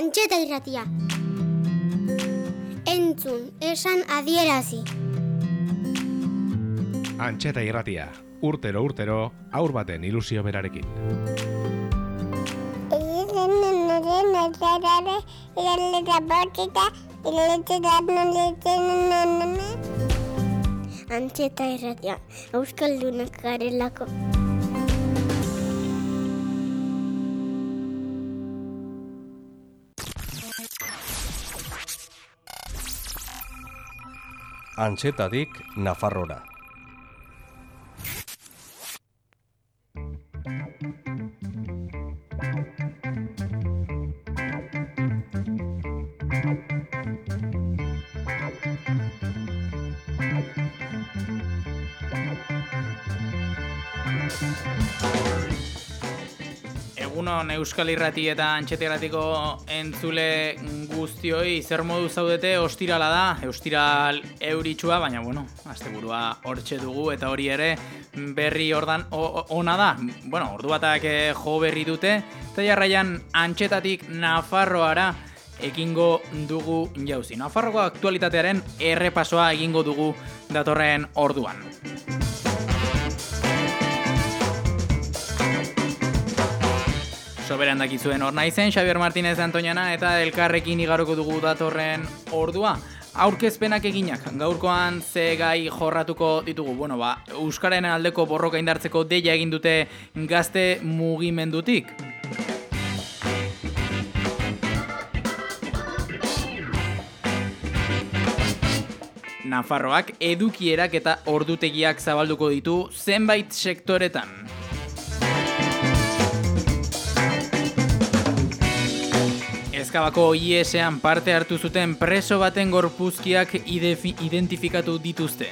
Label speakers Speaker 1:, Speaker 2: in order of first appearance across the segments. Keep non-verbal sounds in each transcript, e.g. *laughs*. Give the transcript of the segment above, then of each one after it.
Speaker 1: Antxeta irratia. Entzun, esan adierazi.
Speaker 2: Antxeta irratia, urtero urtero, aur baten ilusio berarekin.
Speaker 1: Antxeta irratia, euskaldunak garelako.
Speaker 3: Antxetadik Nafarrora.
Speaker 4: Euskal Irrati eta Antxete Irratiko entzule guztioi zer modu zaudete ostirala da, ostiral euritsua, baina bueno, asteburua hortxe dugu eta hori ere berri ordan ona da. Bueno, ordu batak eh, jo berri dute, eta jarraian Antxetatik Nafarroara egingo dugu jauzi. Nafarroko aktualitatearen errepasoa egingo dugu datorren orduan. Soberan dakizuen hor naizen, Xavier Martínez Antoñana eta elkarrekin igaroko dugu datorren ordua. Aurkezpenak eginak, gaurkoan ze gai jorratuko ditugu. Bueno, ba, Euskararen aldeko borroka indartzeko deia egin dute gazte mugimendutik. Nafarroak edukierak eta ordutegiak zabalduko ditu zenbait sektoretan. Ezkabako IESean parte hartu zuten preso baten gorpuzkiak identifikatu dituzte.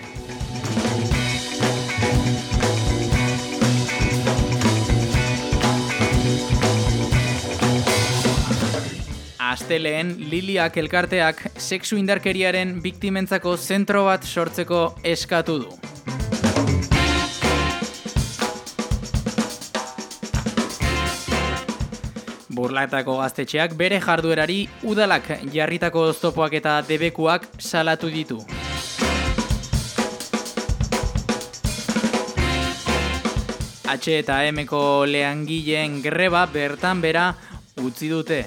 Speaker 4: Asteleen Liliak elkarteak sexu indarkeriaren biktimentzako zentro bat sortzeko eskatu du. Burlatako gaztetxeak bere jarduerari udalak jarritako oztopoak eta debekuak salatu ditu. H eta M-ko lehangileen greba bertan bera utzi dute.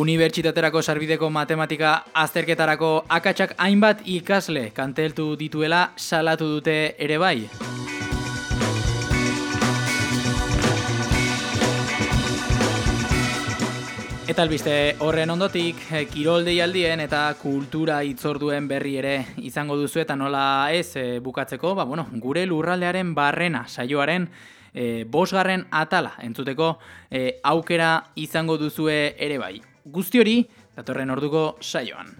Speaker 4: Unibertsitaterako sarbideko matematika azterketarako akatsak hainbat ikasle kanteltu dituela salatu dute ere bai. Eta albiste horren ondotik, eh, kirol deialdien eta kultura itzorduen berri ere izango duzu eta nola ez eh, bukatzeko, ba, bueno, gure lurraldearen barrena saioaren e, bosgarren atala entzuteko eh, aukera izango duzue ere bai. Guzti hori, datorren orduko saioan.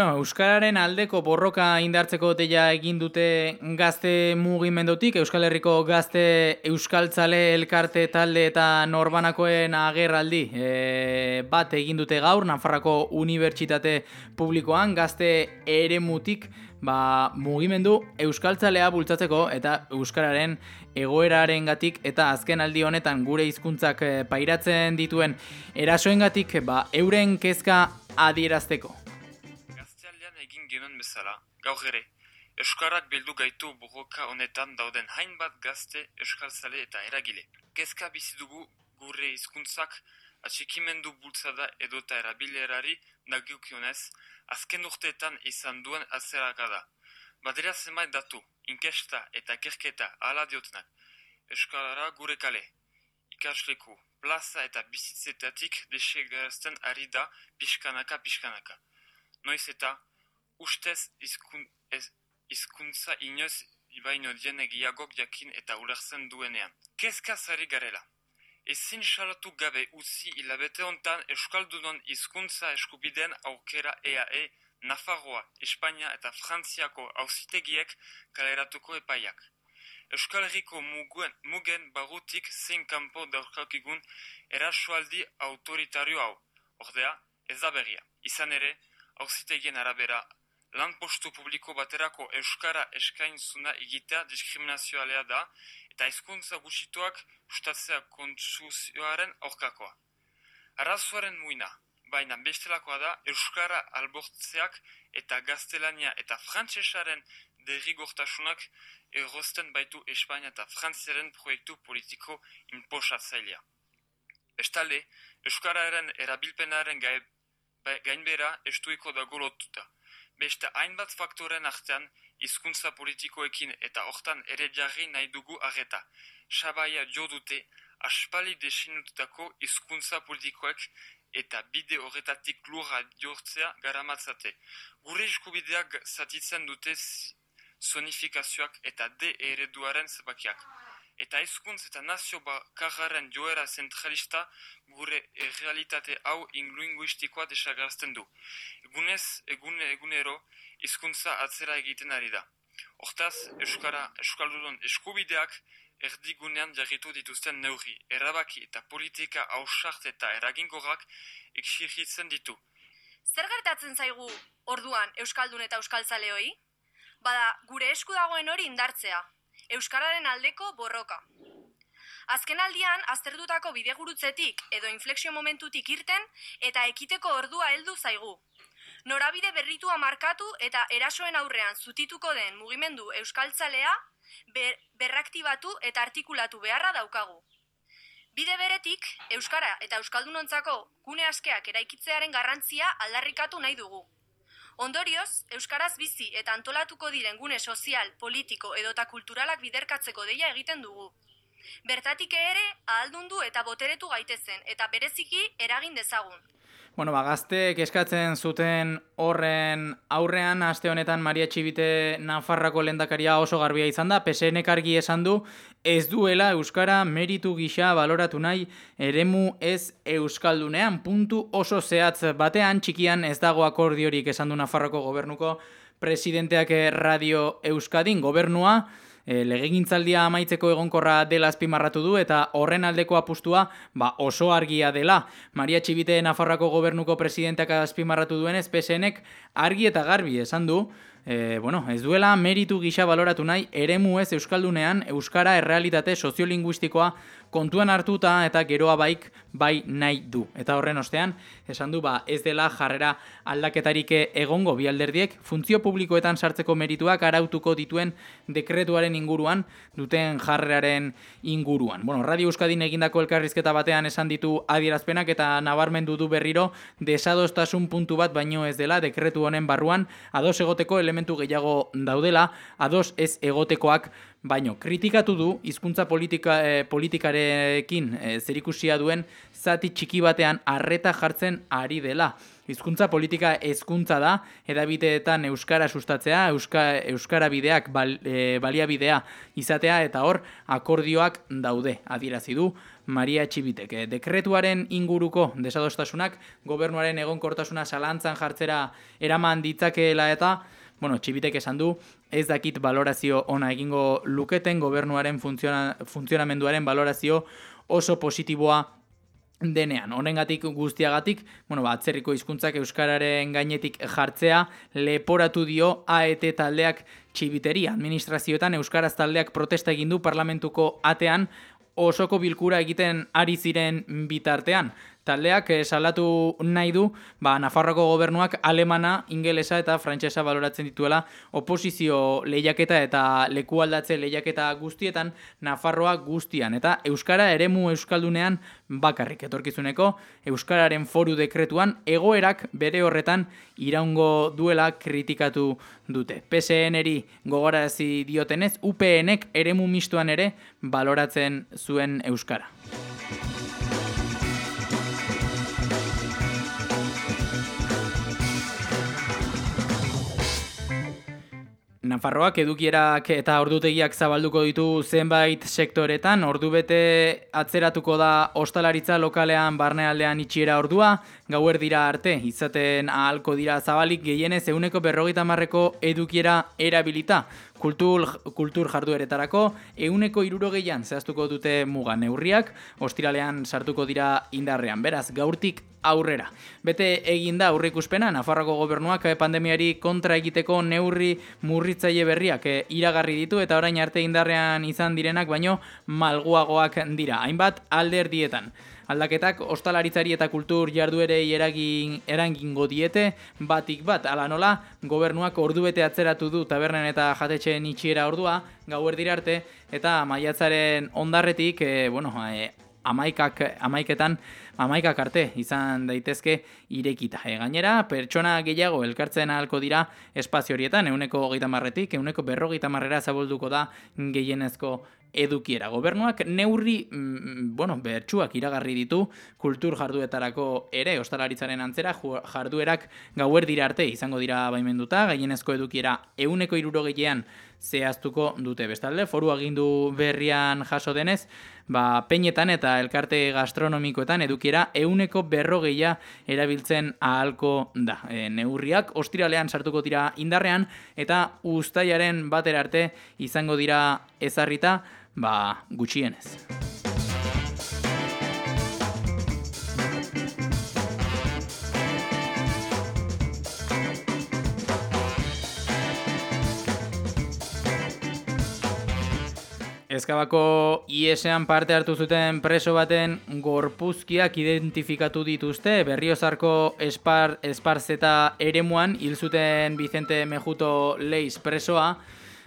Speaker 4: Bueno, Euskararen aldeko borroka indartzeko deia egin dute gazte mugimendutik, Euskal Herriko gazte euskaltzale elkarte talde eta norbanakoen agerraldi e, bat egin dute gaur, Nafarrako Unibertsitate Publikoan gazte eremutik ba, mugimendu euskaltzalea bultzatzeko eta euskararen egoerarengatik eta azken aldi honetan gure hizkuntzak eh, pairatzen dituen erasoengatik ba, euren kezka adierazteko.
Speaker 5: Gaur ere, Euskarak bildu gaitu borroka honetan dauden hainbat gazte euskaltzale eta eragile. Kezka bizi dugu gure hizkuntzak atxikimendu bultzada edota erabilerari dagokionez, azken urteetan izan duen atzerakada. Badira zenbait datu, inkesta eta kerketa ala diotenak. Euskara gure kale. ikasleku, plaza eta bizitzetatik desegarazten ari da pixkanaka-pixkanaka. Noiz eta ustez izkun, ez, izkuntza inoz baino dien egiagok jakin eta ulertzen duenean. Kezka zari garela. Ezin salatu gabe utzi hilabete hontan Euskaldunon hizkuntza eskubideen aukera EAE, Nafarroa, Espainia eta Frantziako auzitegiek kaleratuko epaiak. Euskal Herriko mugen, mugen barutik zein kanpo daurkakigun erasoaldi autoritario hau. Ordea, ez da berria. Izan ere, auzitegien arabera, lan postu publiko baterako Euskara eskainzuna egitea diskriminazioalea da, eta hizkuntza gutxituak ustatzea kontsuzioaren aurkakoa. Arrazoaren muina, baina bestelakoa da Euskara albortzeak eta gaztelania eta frantsesaren derrigortasunak errozten baitu Espainia eta Frantziaren proiektu politiko inposatzailea. Bestalde, Euskararen erabilpenaren gai, gainbera estuiko dago lotuta. Beste hainbat faktoren artean, hizkuntza politikoekin eta hortan ere jarri nahi dugu arreta. Sabaia jo dute, aspali desinututako hizkuntza politikoek eta bide horretatik lurra jortzea garamatzate. Gure eskubideak zatitzen dute zonifikazioak eta de ereduaren zebakiak. Eta hizkuntz eta nazio bakarraren joera zentralista gure errealitate hau inlinguistikoa desagarazten du. Egunez, egune, egunero, hizkuntza atzera egiten ari da. Hortaz, Euskara, Euskaldudon eskubideak erdigunean jarritu dituzten neurri, erabaki eta politika hausart eta eragingorak eksiritzen ditu.
Speaker 6: Zer gertatzen zaigu orduan Euskaldun eta Euskaltzaleoi? Bada, gure esku dagoen hori indartzea. Euskararen aldeko borroka. Azken aldian, aztertutako bidegurutzetik edo inflexio momentutik irten eta ekiteko ordua heldu zaigu. Norabide berritua markatu eta erasoen aurrean zutituko den mugimendu euskaltzalea ber, berraktibatu eta artikulatu beharra daukagu. Bide beretik, Euskara eta Euskaldunontzako gune askeak eraikitzearen garrantzia aldarrikatu nahi dugu. Ondorioz, Euskaraz bizi eta antolatuko diren gune sozial, politiko edota kulturalak biderkatzeko deia egiten dugu. Bertatik ere, ahaldundu eta boteretu gaitezen, eta bereziki eragin dezagun.
Speaker 4: Bueno, ba, gazteek eskatzen zuten horren aurrean, aste honetan Maria Txibite Nafarrako lendakaria oso garbia izan da, PSNek argi esan du, ez duela Euskara meritu gisa baloratu nahi eremu ez Euskaldunean, puntu oso zehatz batean, txikian ez dago akordiorik esan du Nafarroko gobernuko presidenteak Radio Euskadin. Gobernua, e, legegintzaldia amaitzeko egonkorra dela azpimarratu du eta horren aldeko apustua ba, oso argia dela. Maria Txibite Nafarrako gobernuko presidenteak azpimarratu duenez, PSNek argi eta garbi esan du, e, bueno, ez duela meritu gisa baloratu nahi eremu ez Euskaldunean Euskara errealitate soziolinguistikoa kontuan hartuta eta geroa baik bai nahi du. Eta horren ostean, esan du ba ez dela jarrera aldaketarik egongo bi alderdiek funtzio publikoetan sartzeko merituak arautuko dituen dekretuaren inguruan duten jarreraren inguruan. Bueno, Radio Euskadin egindako elkarrizketa batean esan ditu adierazpenak eta nabarmendu du berriro desadostasun puntu bat baino ez dela dekretu honen barruan ados egoteko elementu gehiago daudela, ados ez egotekoak baino kritikatu du hizkuntza politika e, politikarekin e, zerikusia duen zati txiki batean harreta jartzen ari dela. Hizkuntza politika hezkuntza da edabiteetan euskara sustatzea, euska, euskara bideak bal, e, baliabidea izatea eta hor akordioak daude. Adierazi du Maria Txibitek. Dekretuaren inguruko desadostasunak gobernuaren egonkortasuna salantzan jartzera eraman ditzakeela eta Bueno, txibitek esan du, ez dakit balorazio ona egingo luketen gobernuaren funtziona, funtzionamenduaren balorazio oso positiboa denean. Honengatik guztiagatik, bueno, ba, atzerriko hizkuntzak euskararen gainetik jartzea leporatu dio AET taldeak txibiteria. Administrazioetan euskaraz taldeak protesta egin du parlamentuko atean osoko bilkura egiten ari ziren bitartean taldeak eh, salatu nahi du ba, Nafarroko gobernuak alemana, ingelesa eta frantsesa baloratzen dituela oposizio lehiaketa eta lekualdatze lehiaketa guztietan Nafarroa guztian. Eta Euskara eremu Euskaldunean bakarrik etorkizuneko Euskararen foru dekretuan egoerak bere horretan iraungo duela kritikatu dute. PSN-eri gogarazi diotenez, UPN-ek eremu mistuan ere baloratzen zuen Euskara. Nafarroak edukierak eta ordutegiak zabalduko ditu zenbait sektoretan, ordubete atzeratuko da ostalaritza lokalean barnealdean itxiera ordua, gauer dira arte, izaten ahalko dira zabalik gehienez euneko berrogeita marreko edukiera erabilita. Kultur, kultur jardueretarako euneko irurogeian zehaztuko dute muga neurriak, ostiralean sartuko dira indarrean. Beraz, gaurtik aurrera. Bete egin da aurrikuspena Nafarroko gobernuak eh, pandemiari kontra egiteko neurri murritzaile berriak eh, iragarri ditu eta orain arte indarrean izan direnak baino malguagoak dira. Hainbat alderdietan. Aldaketak ostalaritzari eta kultur jarduerei eragin erangingo diete batik bat ala nola gobernuak ordubete atzeratu du tabernen eta jatetxeen itxiera ordua gauer dira arte eta maiatzaren ondarretik e, bueno, e, amaikak, amaiketan amaikak arte izan daitezke irekita. E, gainera, pertsona gehiago elkartzen ahalko dira espazio horietan, euneko hogeita marretik, euneko berrogeita marrera zabolduko da gehienezko edukiera. Gobernuak neurri, mm, bueno, bertsuak iragarri ditu kultur jarduetarako ere, ostalaritzaren antzera, jarduerak gauer dira arte izango dira baimenduta, gaienezko edukiera euneko irurogeian zehaztuko dute. Bestalde, foru agindu berrian jaso denez, ba, peinetan eta elkarte gastronomikoetan edukiera euneko berrogeia erabiltzen ahalko da. E, neurriak ostiralean sartuko dira indarrean eta ustaiaren batera arte izango dira ezarrita, ba, gutxienez. Ezkabako IESean parte hartu zuten preso baten gorpuzkiak identifikatu dituzte, berriozarko espar, esparzeta eremuan hil zuten Vicente Mejuto Leiz presoa,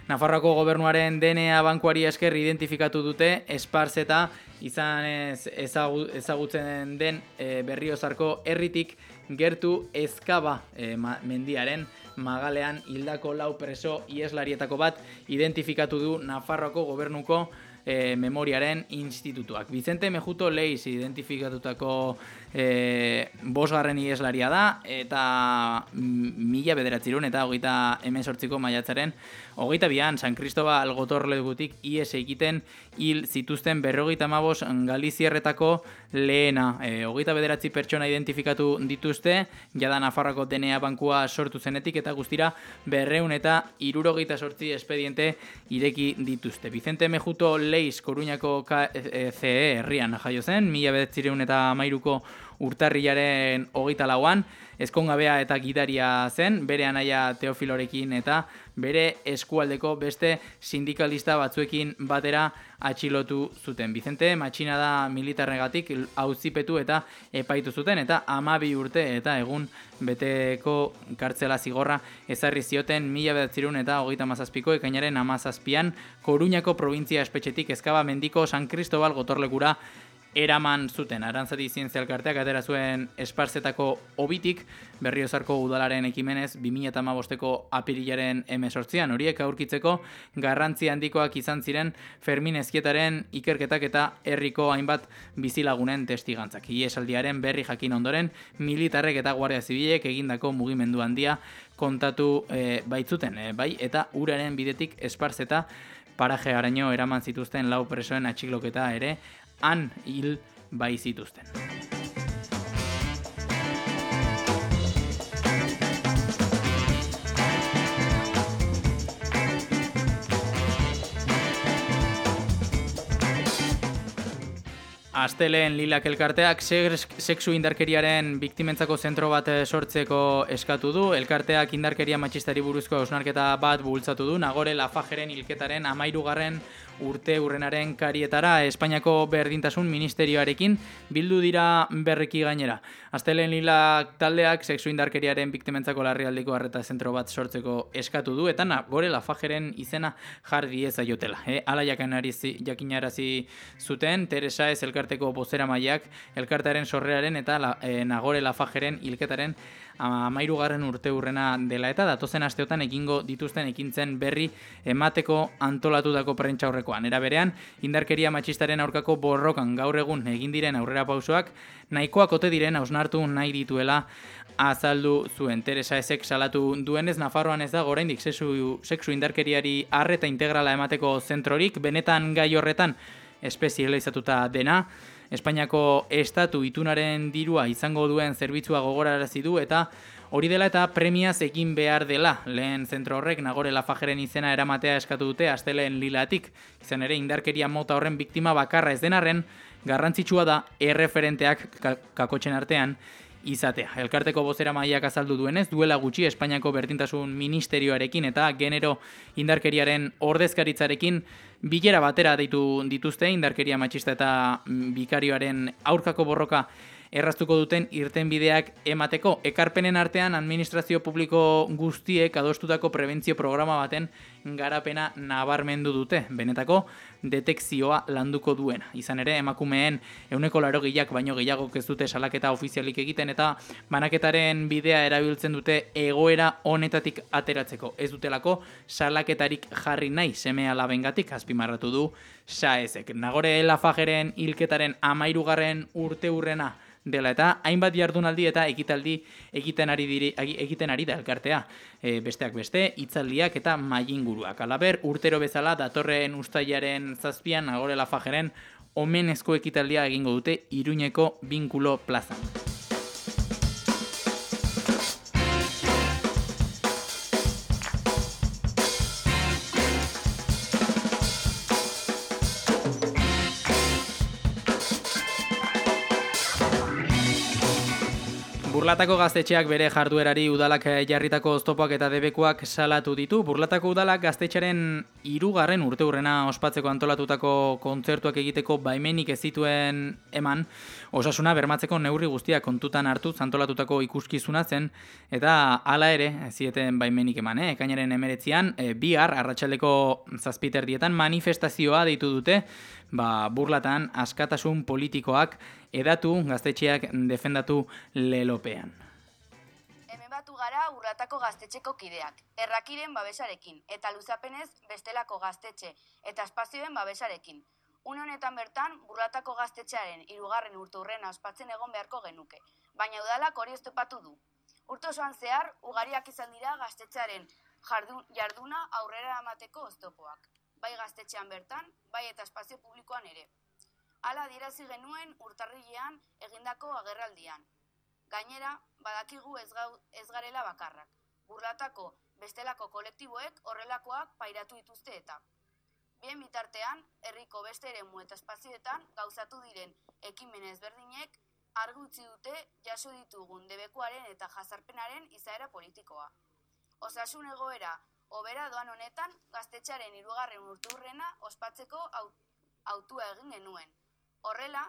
Speaker 4: Nafarroako gobernuaren DNA bankuari esker identifikatu dute esparzeta. Izan ez ezagutzen den e, berriozarko herritik gertu ezkaba e, mendiaren magalean hildako lau preso ieslarietako bat identifikatu du Nafarroako gobernuko e, memoriaren institutuak. Vicente Mejuto Leiz identifikatutako e, bosgarren ieslaria da, eta mila bederatzirun eta hogeita emezortziko maiatzaren hogeita bian San Cristobal gotorlegutik ies egiten hil zituzten berrogeita mabos Galizierretako lehena. E, hogeita bederatzi pertsona identifikatu dituzte, jada Nafarroko DNA bankua sortu zenetik eta guztira berreun eta irurogeita sortzi espediente ireki dituzte. Vicente Mejuto Leiz Koruñako KCE herrian jaio zen, mila bedatzireun eta mairuko urtarriaren hogeita lauan, ezkongabea eta gidaria zen, bere anaia teofilorekin eta bere eskualdeko beste sindikalista batzuekin batera atxilotu zuten. Vicente matxina da militarregatik auzipetu eta epaitu zuten eta amabi urte eta egun beteko kartzela zigorra ezarri zioten mila bedatzirun eta hogeita mazazpiko ekainaren amazazpian Koruñako provintzia espetxetik ezkaba mendiko San Cristobal gotorlekura eraman zuten. Arantzati zientzia elkarteak atera zuen esparzetako obitik, berriozarko udalaren ekimenez 2008ko apirilaren emesortzian. Horiek aurkitzeko garrantzi handikoak izan ziren Fermin Ezkietaren ikerketak eta herriko hainbat bizilagunen testigantzak. Iesaldiaren berri jakin ondoren, militarrek eta guardia zibilek egindako mugimendu handia kontatu e, baitzuten, e, bai, eta uraren bidetik esparzeta paraje araño eraman zituzten lau presoen atxikloketa ere han hil bai zituzten. Asteleen lilak elkarteak sexu indarkeriaren biktimentzako zentro bat eh, sortzeko eskatu du. Elkarteak indarkeria matxistari buruzko ausnarketa bat bultzatu du. Nagore Lafajeren hilketaren amairugarren urte urrenaren karietara Espainiako berdintasun ministerioarekin bildu dira berreki gainera. Aztelen lila taldeak sexu indarkeriaren biktimentzako larrialdiko harreta zentro bat sortzeko eskatu du, eta na, gore lafajeren izena jarri ez aiotela. E, ala jakinarazi zuten, Teresa ez elkarteko bozera maiak, elkartearen sorrearen eta la, e, nagore lafajeren hilketaren amairugarren urte urrena dela eta datozen asteotan egingo dituzten ekintzen berri emateko antolatutako prentxaurreko aurrekoan. Era berean, indarkeria matxistaren aurkako borrokan gaur egun egin diren aurrera pausoak, nahikoak ote diren hausnartu nahi dituela azaldu zuen. Teresa ezek salatu duenez, Nafarroan ez da oraindik sexu, sexu indarkeriari arreta integrala emateko zentrorik, benetan gai horretan espezializatuta dena, Espainiako estatu itunaren dirua izango duen zerbitzua gogorarazi du eta hori dela eta premiaz egin behar dela. Lehen zentro horrek nagore lafajeren izena eramatea eskatu dute asteleen lilatik. Izan ere indarkeria mota horren biktima bakarra ez denarren, garrantzitsua da erreferenteak kakotxen artean izatea. Elkarteko bozera maiak azaldu duenez, duela gutxi Espainiako berdintasun ministerioarekin eta genero indarkeriaren ordezkaritzarekin bilera batera deitu dituzte indarkeria matxista eta bikarioaren aurkako borroka erraztuko duten irtenbideak emateko. Ekarpenen artean administrazio publiko guztiek adostutako prebentzio programa baten garapena nabarmendu dute. Benetako detekzioa landuko duena. Izan ere, emakumeen euneko laro baino gehiago ez dute salaketa ofizialik egiten eta banaketaren bidea erabiltzen dute egoera honetatik ateratzeko. Ez dutelako salaketarik jarri nahi seme alabengatik azpimarratu du saezek. Nagore lafajeren hilketaren amairugarren urte urrena dela eta hainbat jardunaldi eta ekitaldi egiten ari diri egiten ari da elkartea. E, besteak beste hitzaldiak eta mailinguruak. Alaber urtero bezala datorren ustailaren zazpian agorela fajeren omenezko ekitaldia egingo dute Iruñeko Binkulo Plazan. Burlatako gaztetxeak bere jarduerari udalak eh, jarritako oztopoak eta debekuak salatu ditu. Burlatako udalak gaztetxaren irugarren urte hurrena ospatzeko antolatutako kontzertuak egiteko baimenik ez zituen eman, osasuna bermatzeko neurri guztiak kontutan hartu zantolatutako ikuskizuna zen, eta hala ere, zieten baimenik eman, eh? ekainaren emeretzian, e, bihar, arratsaldeko zazpiter dietan, manifestazioa deitu dute, ba, burlatan askatasun politikoak edatu gaztetxeak defendatu lelopean.
Speaker 7: Hemen batu gara urratako gaztetxeko kideak, errakiren babesarekin, eta luzapenez bestelako gaztetxe eta espazioen babesarekin. Une honetan bertan, burratako gaztetxearen irugarren urte hurrena ospatzen egon beharko genuke, baina udalak hori estopatu du. Urte osoan zehar, ugariak izan dira gaztetxearen jarduna aurrera amateko oztopoak bai gaztetxean bertan, bai eta espazio publikoan ere. Hala dirazi genuen urtarrilean egindako agerraldian. Gainera, badakigu ez, gau, ez garela bakarrak. Burlatako bestelako kolektiboek horrelakoak pairatu dituzte eta. Bien bitartean, herriko beste ere eta espazioetan gauzatu diren ekimen ezberdinek argi utzi dute jaso ditugun debekuaren eta jazarpenaren izaera politikoa. Osasun egoera Obera doan honetan, gaztetxaren irugarren urturrena ospatzeko autua egin genuen. Horrela,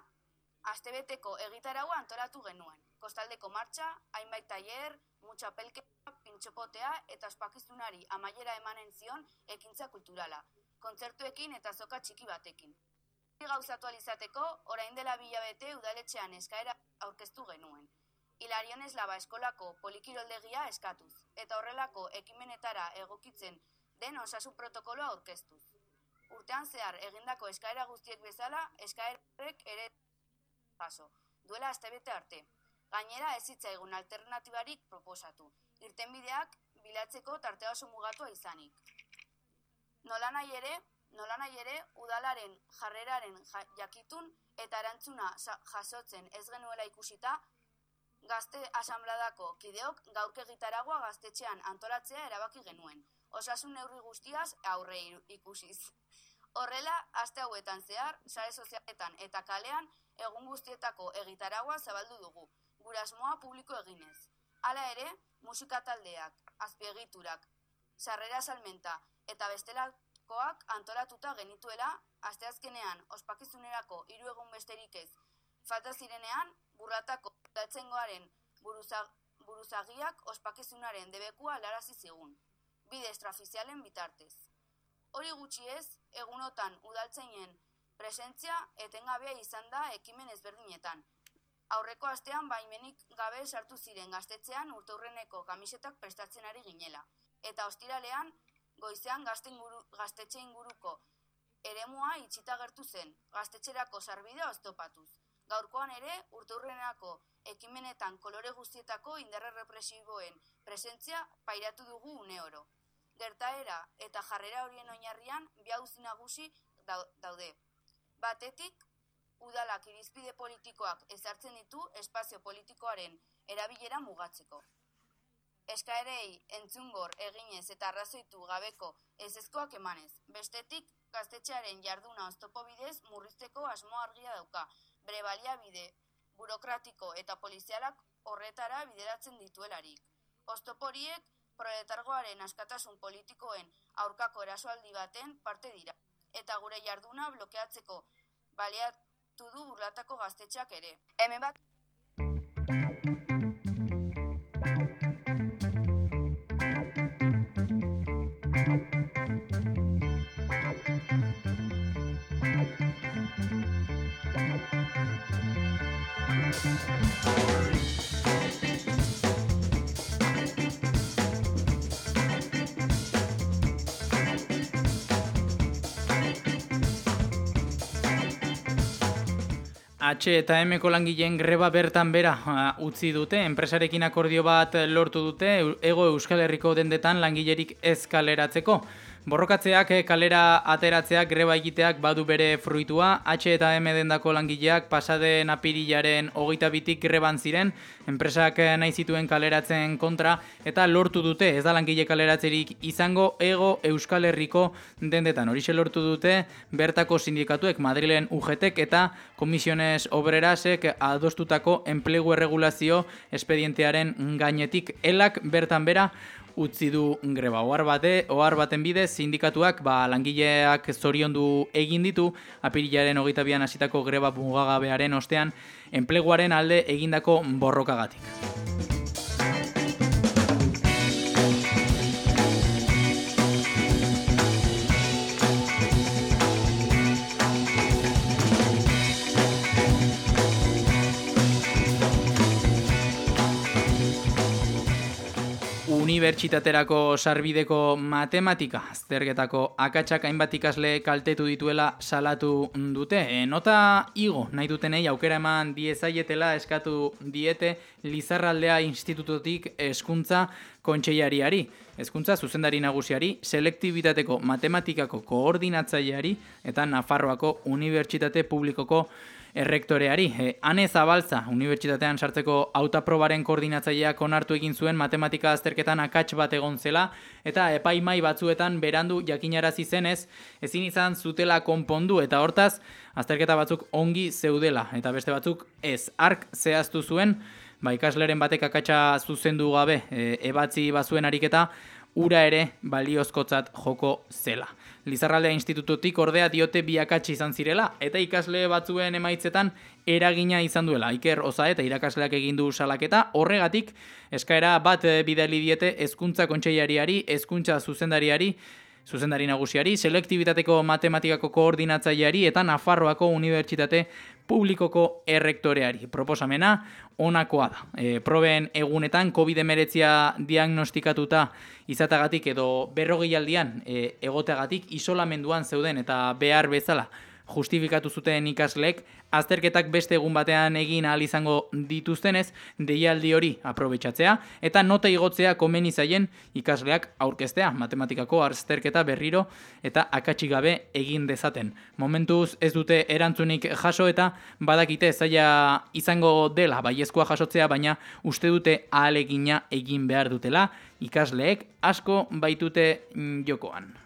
Speaker 7: astebeteko egitaragua antolatu genuen. Kostaldeko martxa, hainbait tailer, mutxa pelke, pintxopotea eta ospakizunari amaiera emanen zion ekintza kulturala. Kontzertuekin eta zoka txiki batekin. Gauzatu alizateko, orain dela bilabete udaletxean eskaera aurkeztu genuen. Hilarion Eslaba eskolako polikiroldegia eskatuz, eta horrelako ekimenetara egokitzen den osasu protokoloa aurkeztuz. Urtean zehar egindako eskaera guztiek bezala, eskaerek ere paso, duela astebete arte. Gainera ez egun alternatibarik proposatu, irtenbideak bilatzeko tartea oso mugatua izanik. Nola nahi ere, nola nahi ere, udalaren jarreraren jakitun eta erantzuna jasotzen ez genuela ikusita, gazte asambladako kideok gaurke gitaragua gaztetxean antolatzea erabaki genuen. Osasun neurri guztiaz aurre ikusiz. Horrela, aste hauetan zehar, sare sozialetan eta kalean egun guztietako egitaragua zabaldu dugu, gurasmoa publiko eginez. Hala ere, musika taldeak, azpiegiturak, sarrera salmenta eta bestelakoak antolatuta genituela, asteazkenean ospakizunerako hiru egun besterik ez, falta zirenean, burratako Daltzengoaren buruzag, buruzagiak ospakizunaren debekua larazi zigun, bide estrafizialen bitartez. Hori gutxi ez, egunotan udaltzeinen presentzia etengabea izan da ekimen ezberdinetan. Aurreko astean baimenik gabe sartu ziren gaztetzean urteurreneko kamisetak prestatzen ari ginela. Eta ostiralean, goizean gazte inguru, gaztetxe inguruko eremua itxita gertu zen, gaztetxerako sarbidea oztopatuz. Gaurkoan ere, urturrenako ekimenetan kolore guztietako indarre represiboen presentzia pairatu dugu une oro. Gertaera eta jarrera horien oinarrian bi auzi nagusi dau- daude. Batetik, udalak irizpide politikoak ezartzen ditu espazio politikoaren erabilera mugatzeko. Eskaerei entzungor eginez eta arrazoitu gabeko ezezkoak emanez. Bestetik, gaztetxearen jarduna oztopo bidez murrizteko asmo argia dauka, bere baliabide burokratiko eta polizialak horretara bideratzen dituelarik. Oztopo horiek proletargoaren askatasun politikoen aurkako erasoaldi baten parte dira. Eta gure jarduna blokeatzeko baliatu du burlatako gaztetxeak ere. Hemen bat
Speaker 4: H eta M-ko langileen greba bertan bera utzi dute, enpresarekin akordio bat lortu dute, ego Euskal Herriko dendetan langilerik ez kaleratzeko. Borrokatzeak, eh, kalera ateratzeak, greba egiteak badu bere fruitua, H eta M dendako langileak pasaden apirilaren hogeita bitik greban ziren, enpresak eh, nahi zituen kaleratzen kontra, eta lortu dute, ez da langile kaleratzerik izango ego Euskal Herriko dendetan. Horixe lortu dute bertako sindikatuek Madrilen UGTek eta Komisiones Obrerasek adostutako enplegu erregulazio espedientearen gainetik. Elak bertan bera utzi du greba. Ohar bate, ohar baten bidez sindikatuak ba, langileak zoriondu egin ditu apirilaren hogeita bian hasitako greba mugagabearen ostean enpleguaren alde egindako borrokagatik. Unibertsitaterako sarbideko matematika azterketako akatsak hainbat ikasle kaltetu dituela salatu dute. E, nota igo nahi dutenei aukera eman diezaietela eskatu diete Lizarraldea Institutotik eskuntza kontseiariari, hezkuntza zuzendari nagusiari, selektibitateko matematikako koordinatzaileari eta Nafarroako Unibertsitate Publikoko errektoreari. E, Ane Zabaltza, unibertsitatean sartzeko autaprobaren koordinatzaileak onartu egin zuen matematika azterketan akats bat egon zela, eta epaimai batzuetan berandu jakinarazi zenez, ezin izan zutela konpondu, eta hortaz, azterketa batzuk ongi zeudela, eta beste batzuk ez. Ark zehaztu zuen, ba, ikasleren batek akatsa zuzendu gabe e, ebatzi bazuen ariketa, ura ere baliozkotzat joko zela. Lizarraldea institututik ordea diote bi akatsi izan zirela, eta ikasle batzuen emaitzetan eragina izan duela. Iker Oza eta irakasleak egin du salaketa, horregatik eskaera bat eh, bidali diete hezkuntza kontseilariari, hezkuntza zuzendariari, zuzendari nagusiari, selektibitateko matematikako koordinatzaileari eta Nafarroako Unibertsitate publikoko errektoreari. Proposamena onakoa da. E, proben egunetan COVID-19 diagnostikatuta izatagatik edo berrogeialdian e, egoteagatik isolamenduan zeuden eta behar bezala justifikatu zuten ikasleek azterketak beste egun batean egin ahal izango dituztenez deialdi hori aprobetxatzea eta nota igotzea komeni zaien ikasleak aurkeztea matematikako azterketa berriro eta akatsi gabe egin dezaten. Momentuz ez dute erantzunik jaso eta badakite zaila izango dela baiezkoa jasotzea baina uste dute ahalegina egin behar dutela ikasleek asko baitute mm, jokoan.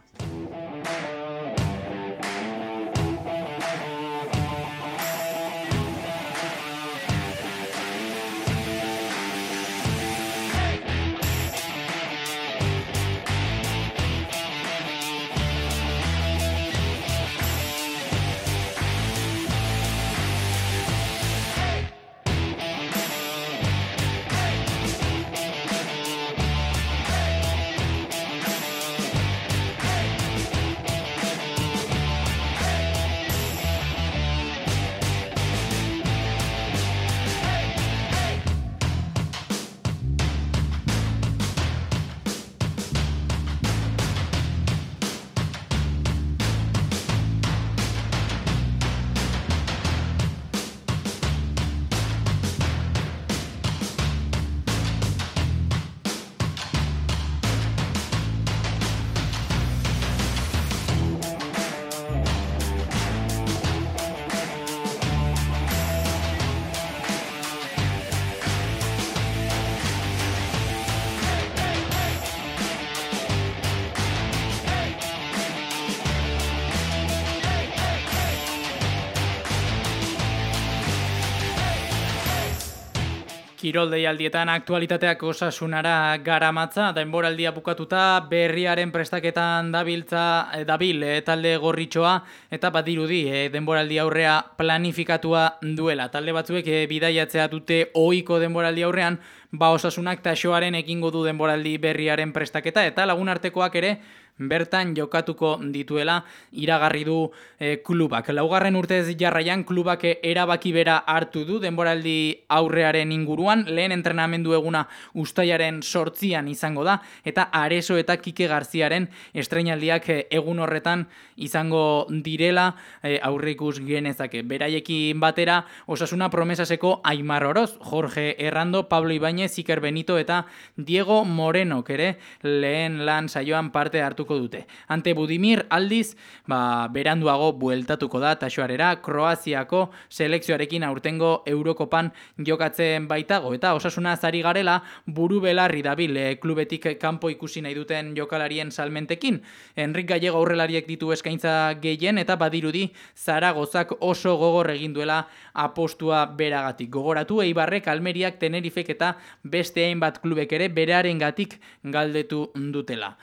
Speaker 4: Kirol deialdietan aktualitateak osasunara garamatza, denboraldia bukatuta berriaren prestaketan dabiltza, eh, dabil e, talde gorritxoa, eta badirudi e, denboraldi aurrea planifikatua duela. Talde batzuek e, bidaiatzea dute ohiko denboraldi aurrean, ba osasunak taxoaren ekingo du denboraldi berriaren prestaketa, eta lagun artekoak ere bertan jokatuko dituela iragarri du e, klubak. Laugarren urtez jarraian klubak erabaki bera hartu du denboraldi aurrearen inguruan, lehen entrenamendu eguna ustaiaren sortzian izango da, eta areso eta kike garziaren estrenaldiak eh, egun horretan izango direla e, aurrikus genezake. Beraiekin batera osasuna promesaseko Aimar Oroz, Jorge Errando, Pablo Ibañez, Iker Benito eta Diego Moreno, ere lehen lan saioan parte hartu dute. Ante Budimir aldiz, ba, beranduago bueltatuko da taxoarera Kroaziako selekzioarekin aurtengo Eurokopan jokatzen baitago eta osasuna zari garela buru belarri dabil e, klubetik kanpo ikusi nahi duten jokalarien salmentekin. Enrik Gallego aurrelariek ditu eskaintza gehien eta badirudi Zaragozak oso gogor egin duela apostua beragatik. Gogoratu Eibarrek, Almeriak, Tenerifek eta beste hainbat klubek ere berearen gatik galdetu dutela.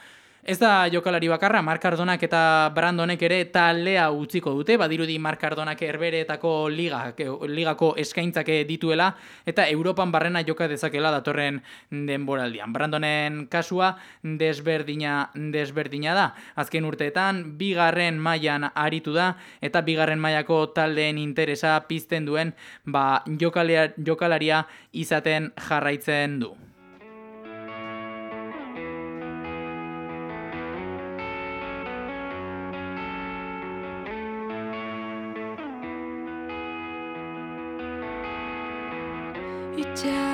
Speaker 4: Ez da jokalari bakarra, Mark Cardonak eta Brandonek ere talea utziko dute, badirudi Mark Cardonak erbereetako liga, ligako eskaintzak dituela, eta Europan barrena joka dezakela datorren denboraldian. Brandonen kasua desberdina, desberdina da. Azken urteetan, bigarren mailan aritu da, eta bigarren mailako taldeen interesa pizten duen ba, jokalaria izaten jarraitzen du. 家。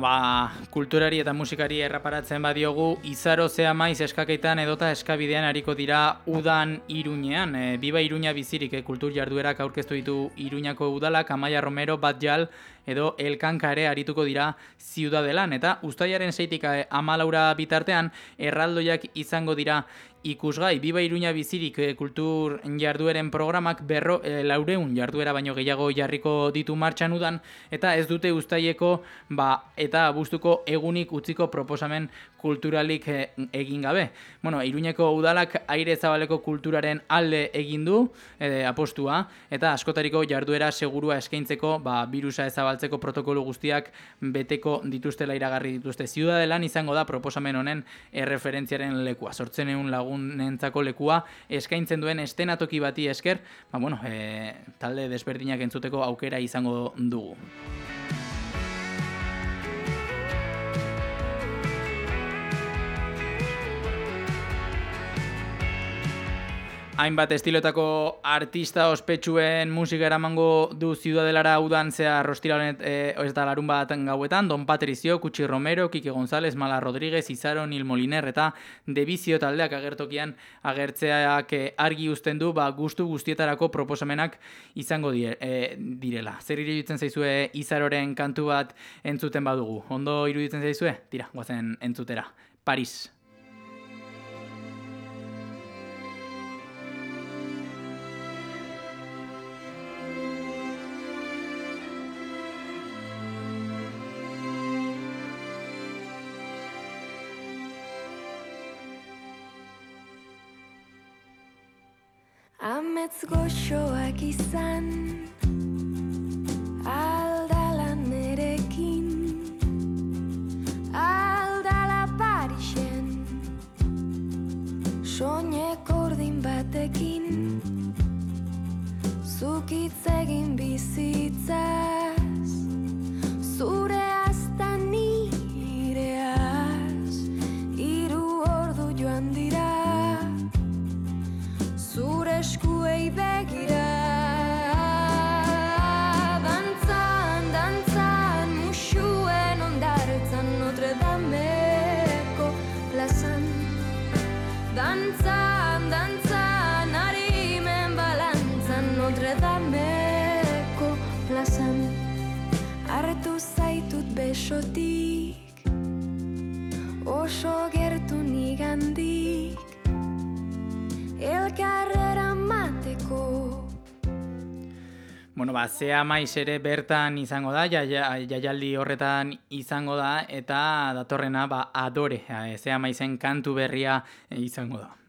Speaker 4: Ba, kulturari eta musikari erraparatzen badiogu, izaro zea maiz eskaketan edota eskabidean hariko dira udan iruñean. E, biba iruña bizirik, e, kultur jarduerak aurkeztu ditu iruñako udalak, Amaia Romero, Batjal, edo elkanka ere arituko dira ziudadelan. Eta ustaiaren zeitik e, amalaura bitartean, erraldoiak izango dira ikusgai, biba iruña bizirik e, kultur jardueren programak berro e, laureun jarduera baino gehiago jarriko ditu martxan udan, eta ez dute ustaieko ba, eta bustuko egunik utziko proposamen kulturalik e, egin gabe. Bueno, iruñeko udalak aire zabaleko kulturaren alde egin du e, apostua, eta askotariko jarduera segurua eskaintzeko ba, virusa ezabaltzeko protokolo guztiak beteko dituztela iragarri dituzte. Ziudadelan izango da proposamen honen erreferentziaren lekua. Sortzen egun lagun lagunentzako lekua eskaintzen duen estenatoki bati esker, ba, bueno, e, talde desberdinak entzuteko aukera izango dugu. Hainbat estilotako artista ospetsuen musika eramango du ziudadelara udan zea rostiralen e, ez da larun bat gauetan, Don Patricio, Kutsi Romero, Kike González, Mala Rodríguez, Izaro, Nil Moliner eta Debizio taldeak agertokian agertzeak eh, argi uzten du ba, gustu guztietarako proposamenak izango die, e, direla. Zer iruditzen zaizue Izaroren kantu bat entzuten badugu? Ondo iruditzen zaizue? Tira, guazen entzutera. Paris.
Speaker 8: Ametz goxoak izan Aldala nerekin Aldala parixen Soñek ordin batekin Zuk hitz egin bizitzaz
Speaker 4: Bueno, ba, zea maiz ere bertan izango da, jaia- jaialdi horretan izango da, eta datorrena, ba, adore, eh, zea maizen kantu berria izango da.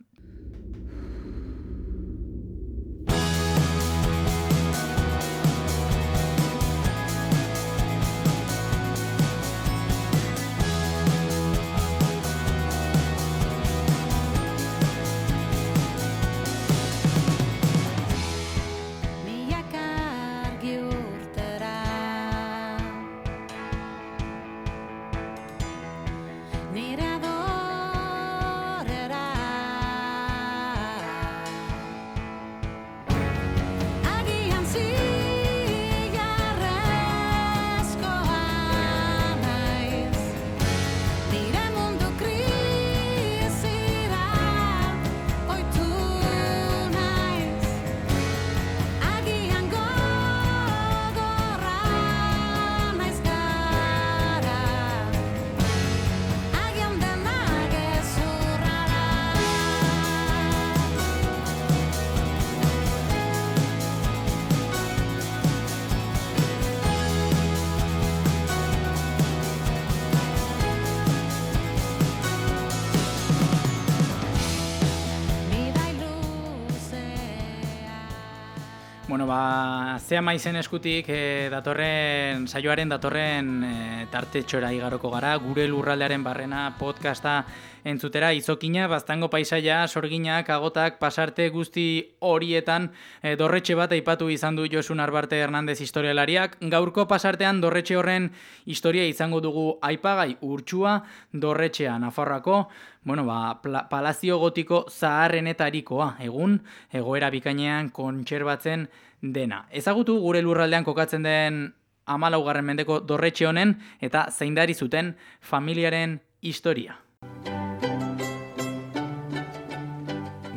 Speaker 4: Ba, zea maizen eskutik eh, datorren, saioaren datorren eh, tartetxora igaroko gara, gure lurraldearen barrena podcasta entzutera, izokina, baztango paisaia, sorginak, agotak, pasarte guzti horietan eh, dorretxe bat aipatu izan du Josun Arbarte Hernandez historialariak. Gaurko pasartean dorretxe horren historia izango dugu aipagai urtsua dorretxea Nafarroako, bueno, ba, palazio gotiko zaharrenetarikoa, egun, egoera bikainean kontserbatzen dena. Ezagutu gure lurraldean kokatzen den amalaugarren mendeko dorretxe honen eta zeindari zuten familiaren historia.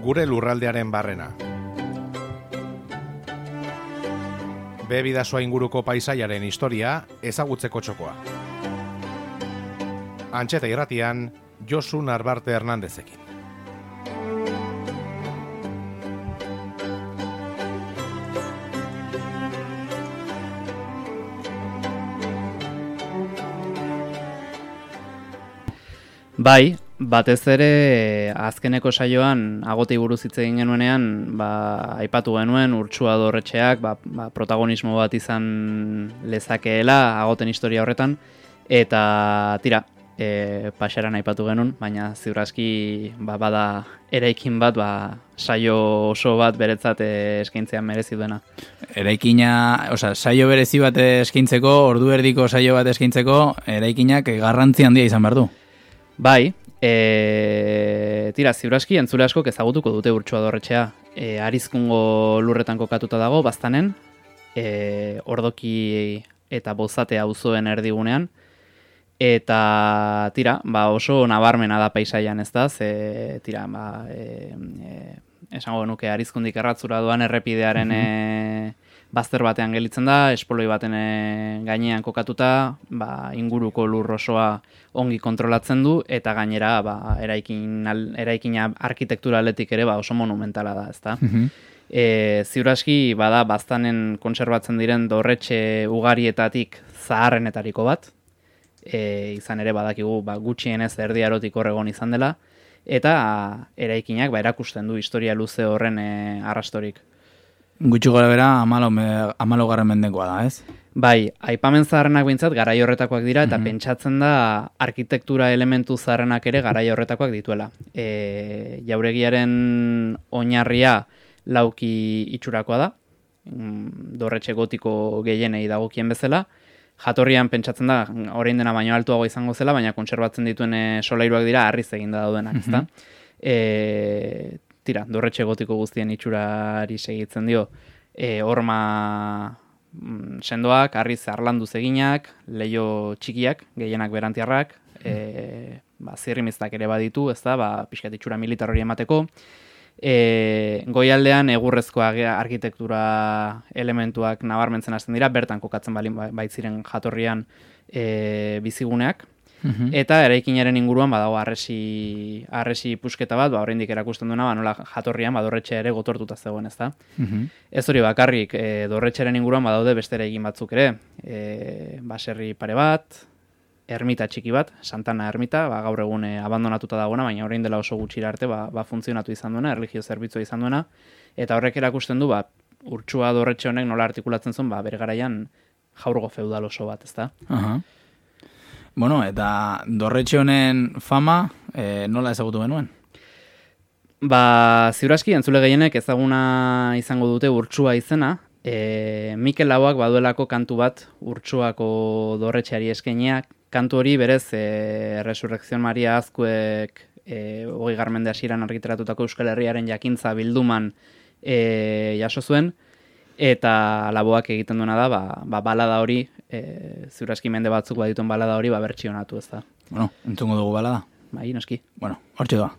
Speaker 2: Gure lurraldearen barrena. Be bidasoa inguruko paisaiaren historia ezagutzeko txokoa. Antxeta irratian, Josu Narbarte Hernandezekin.
Speaker 9: Bai, batez ere azkeneko saioan agotei buruz hitz egin genuenean, ba, aipatu genuen urtsua dorretxeak ba, ba, protagonismo bat izan lezakeela agoten historia horretan eta tira, e, pasaran aipatu genuen, baina ziurazki ba, bada eraikin bat ba, saio oso bat beretzat e, eskaintzean merezi duena.
Speaker 4: Eraikina, osea, saio berezi bat eskaintzeko, ordu erdiko saio bat eskaintzeko, eraikinak garrantzi handia izan behar du.
Speaker 9: Bai, e, tira, ziuraski entzule askok ezagutuko dute urtsua dorretxea. E, arizkungo lurretan kokatuta dago, baztanen, e, ordoki eta bozate auzoen erdigunean. Eta, tira, ba oso nabarmena da paisaian ez da, ze, tira, ba, e, e, esango nuke arizkundik erratzura doan errepidearen e, bazter batean gelitzen da, espoloi baten e, gainean kokatuta, ba, inguruko lur osoa ongi kontrolatzen du, eta gainera ba, eraikin, al- eraikina arkitekturaletik ere ba, oso monumentala da, ezta? E, ziuraski bada baztanen kontserbatzen diren dorretxe ugarietatik zaharrenetariko bat, e, izan ere badakigu ba, gutxienez erdi arotik horregon izan dela, eta eraikinak ba, erakusten du historia luze horren e, arrastorik.
Speaker 4: Gutxi gora bera, amalo, amalo garren mendekoa da, ez?
Speaker 9: Bai, aipamen zaharrenak behintzat garai horretakoak dira eta pentsatzen da arkitektura elementu zaharrenak ere garai horretakoak dituela. E, jauregiaren oinarria lauki itxurakoa da, mm, dorretxe gotiko gehienei dagokien bezala. Jatorrian pentsatzen da, orain dena baino altuago izango zela, baina kontserbatzen dituen e, solairuak dira harriz eginda daudenak, ezta? E, tira, dorretxe gotiko guztien itxurari segitzen dio, e, horma mm, sendoak, harriz arlanduz eginak, leio txikiak, gehienak berantiarrak, e, ba, zirrimiztak ere baditu, ez da, ba, pixkat itxura militar hori emateko, E, goialdean egurrezko age- arkitektura elementuak nabarmentzen hasten dira, bertan kokatzen ba- baitziren jatorrian e, biziguneak. Eta eraikinaren inguruan badago harresi harresi pusketa bat, ba oraindik erakusten duena, ba nola jatorrian badorretxe ere gotortuta zegoen, ezta? Ez hori bakarrik, e, dorretxeren inguruan badaude beste eraikin batzuk ere. E, baserri pare bat, ermita txiki bat, Santana ermita, ba, gaur egun e, abandonatuta dagoena, baina orain dela oso gutxira arte ba, ba funtzionatu izan duena, erligio zerbitzua izan duena, eta horrek erakusten du, ba, urtsua dorretxe honek nola artikulatzen zuen, ba, bere garaian jaurgo feudal oso bat, ezta?
Speaker 4: Aha. Bueno, eta dorretxe honen fama e, nola ezagutu genuen?
Speaker 9: Ba, ziuraski, entzule gehienek ezaguna izango dute urtsua izena, e, Mikel Lauak baduelako kantu bat urtsuako dorretxeari eskeneak, kantu hori berez e, Resurrekzion Maria Azkuek e, hogei garmende hasieran argitaratutako Euskal Herriaren jakintza bilduman e, jaso zuen, eta laboak egiten duena da, ba, ba balada hori, e, ziuraski mende batzuk badituen balada hori, ba bertsionatu ez da.
Speaker 4: Bueno, entzungo dugu balada.
Speaker 9: Bai, noski.
Speaker 4: Bueno, hortxe doa.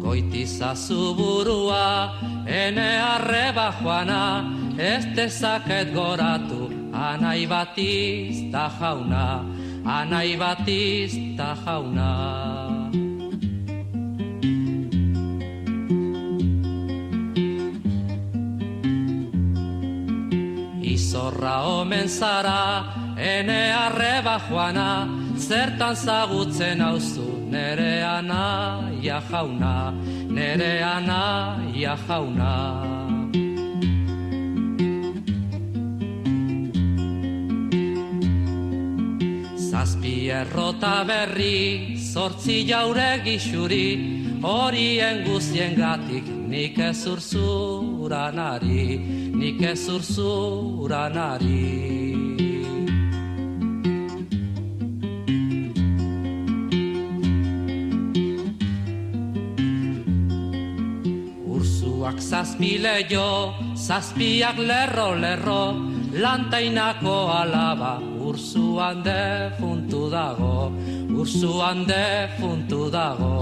Speaker 10: Goitizazu burua, ene arreba joana, ez dezaket goratu, anai batizta jauna, anai batizta jauna. Izorra omen zara, ene arreba joana, zertan zagutzen hauzu, nere anaia jauna, nere anaia jauna. Zazpi errota berri, zortzi jaure gixuri, horien guztien gatik nik ez urzuranari, nik ez urzuranari. Urzuak zazpi leio, zazpiak lerro lerro, lantainako alaba, urzuan defuntu dago, urzuan defuntu dago.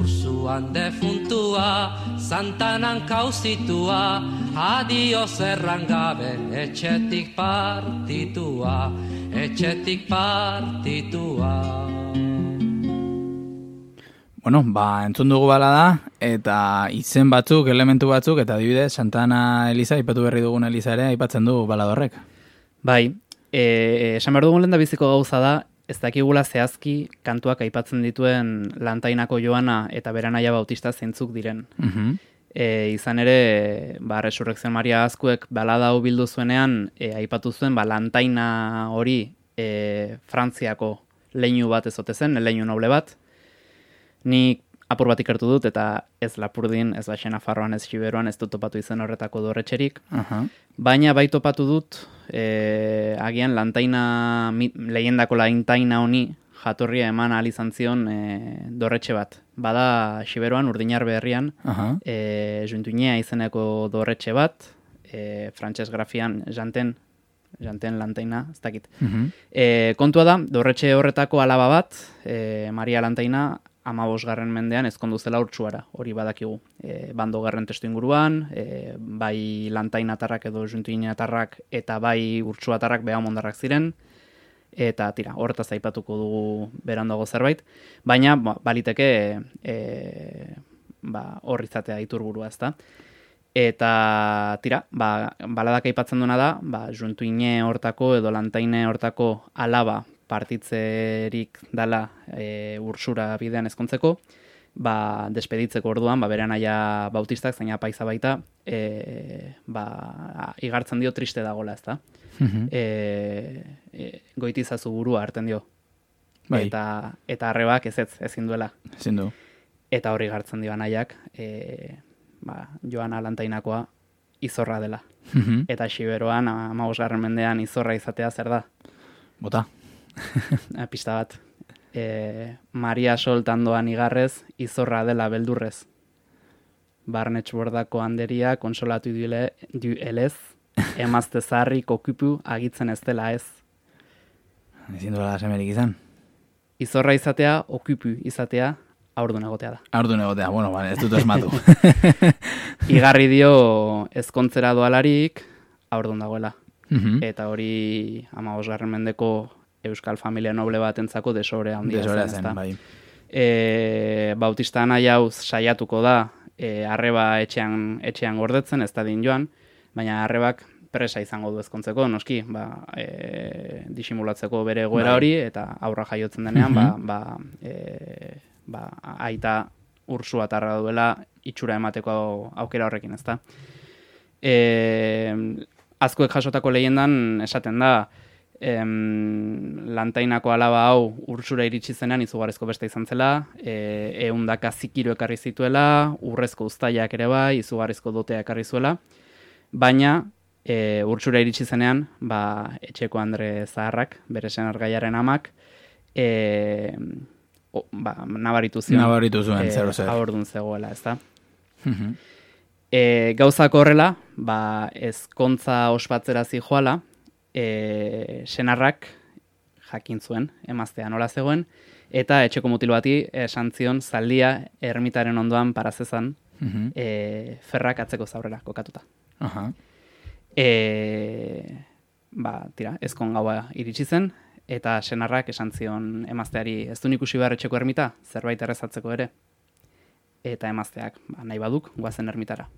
Speaker 10: Urzuan defuntua, santanan kauzitua, adio zerran gabe, etxetik partitua, etxetik partitua.
Speaker 4: Bueno, ba, entzun dugu balada, eta izen batzuk, elementu batzuk, eta adibidez, Santana Eliza, aipatu berri dugun Eliza ere, aipatzen du baladorrek.
Speaker 9: Bai, e, esan behar dugun lehen da biziko gauza da, ez dakigula zehazki kantuak aipatzen dituen lantainako joana eta beranaia bautista zeintzuk diren.
Speaker 4: Mhm.
Speaker 9: E, izan ere, ba, Resurrekzion Maria Azkuek balada hau bildu zuenean, e, aipatu zuen, ba, lantaina hori e, Frantziako leinu bat ezote zen, leinu noble bat. Ni apur bat ikertu dut, eta ez Lapurdin, ez Baxena Farroan, ez Xiberoan, ez dut topatu izen horretako dorretxerik.
Speaker 4: Aha.
Speaker 9: Baina bai topatu dut, e, agian lantaina, lehendako lantaina honi jatorria eman ahal izan zion e, dorretxe bat. Bada Xiberoan, Urdinar Beherrian,
Speaker 4: Aha.
Speaker 9: e, Juntuinea izeneko dorretxe bat, e, frantses grafian janten, janten lantaina, ez dakit.
Speaker 4: Mhm.
Speaker 9: E, kontua da, dorretxe horretako alaba bat, e, Maria Lantaina, amabosgarren mendean ezkondu zela urtsuara, hori badakigu. E, bando gerren testu inguruan, e, bai lantainatarrak edo juntuinatarrak eta bai urtsuatarrak behamondarrak ziren, eta tira, horretaz aipatuko dugu berandago zerbait, baina ba, baliteke e, ba, hor izatea iturburua ezta. Eta tira, ba, baladak aipatzen duena da, ba, juntuine hortako edo lantaine hortako alaba partitzerik dala e, ursura bidean ezkontzeko, ba, despeditzeko orduan, ba, bere anaia bautistak, zaina paisa baita, e, ba, igartzen dio triste dagola, ezta?
Speaker 4: Mhm.
Speaker 9: E, e, goitizazu burua hartzen dio.
Speaker 4: Bai.
Speaker 9: Eta, eta arrebak ez ez, ezin duela.
Speaker 4: Ezin du.
Speaker 9: Eta hori gartzen dio anaiak, e, ba, Joana Lantainakoa izorra dela.
Speaker 4: Mhm.
Speaker 9: Eta xiberoan, amagosgarren mendean izorra izatea zer da?
Speaker 4: Bota.
Speaker 9: Eh, *laughs* Pista bat. E, Maria soltandoan igarrez, izorra dela beldurrez. Barnetx bordako handeria konsolatu duele, duelez, *laughs* emazte zaharri kokupu agitzen ez dela ez.
Speaker 4: Ezin duela semerik izan.
Speaker 9: Izorra izatea, okupu izatea, aurdun egotea da.
Speaker 4: Aurdu negotea, bueno, bale, ez dut *laughs* esmatu.
Speaker 9: Igarri dio ezkontzera doalarik, aurdun dagoela.
Speaker 4: Mhm.
Speaker 9: Eta hori amabosgarren mendeko euskal familia noble batentzako desore handia
Speaker 4: Desorea
Speaker 9: zen,
Speaker 4: zen, bai.
Speaker 9: E, Bautista nahi hau saiatuko da e, arreba etxean, etxean gordetzen, ez da din joan, baina arrebak presa izango du ezkontzeko, noski, ba, e, disimulatzeko bere egoera
Speaker 4: Bai.
Speaker 9: hori, eta aurra jaiotzen denean, ba,
Speaker 4: Mhm.
Speaker 9: ba, e, ba, aita ursu atarra duela itxura emateko aukera horrekin, ezta? E, azkoek jasotako lehendan esaten da, em, lantainako alaba hau ursura iritsi zenean izugarrizko beste izan zela, e, eundaka zikiro ekarri zituela, urrezko uztaiak ere bai, izugarrizko dotea ekarri zuela, baina e, urtsura iritsi zenean, ba, etxeko Andre Zaharrak, bere senargaiaren amak, e, o, ba, nabaritu zion.
Speaker 4: Nabaritu zuen,
Speaker 9: e,
Speaker 4: zer zer.
Speaker 9: Ahordun zegoela, ezta?
Speaker 4: Mhm.
Speaker 9: E, gauzak horrela, ba, ezkontza ospatzera zijoala, e, senarrak jakin zuen, emaztea nola zegoen, eta etxeko mutil bati esan zion zaldia ermitaren ondoan parazezan
Speaker 4: Mhm.
Speaker 9: e, ferrak atzeko zaurrera kokatuta.
Speaker 4: Aha.
Speaker 9: E, ba, tira, ezkon gaua iritsi zen, eta senarrak esan zion emazteari ez du ikusi behar etxeko ermita, zerbait errezatzeko ere. Eta emazteak, ba, nahi baduk, guazen ermitara.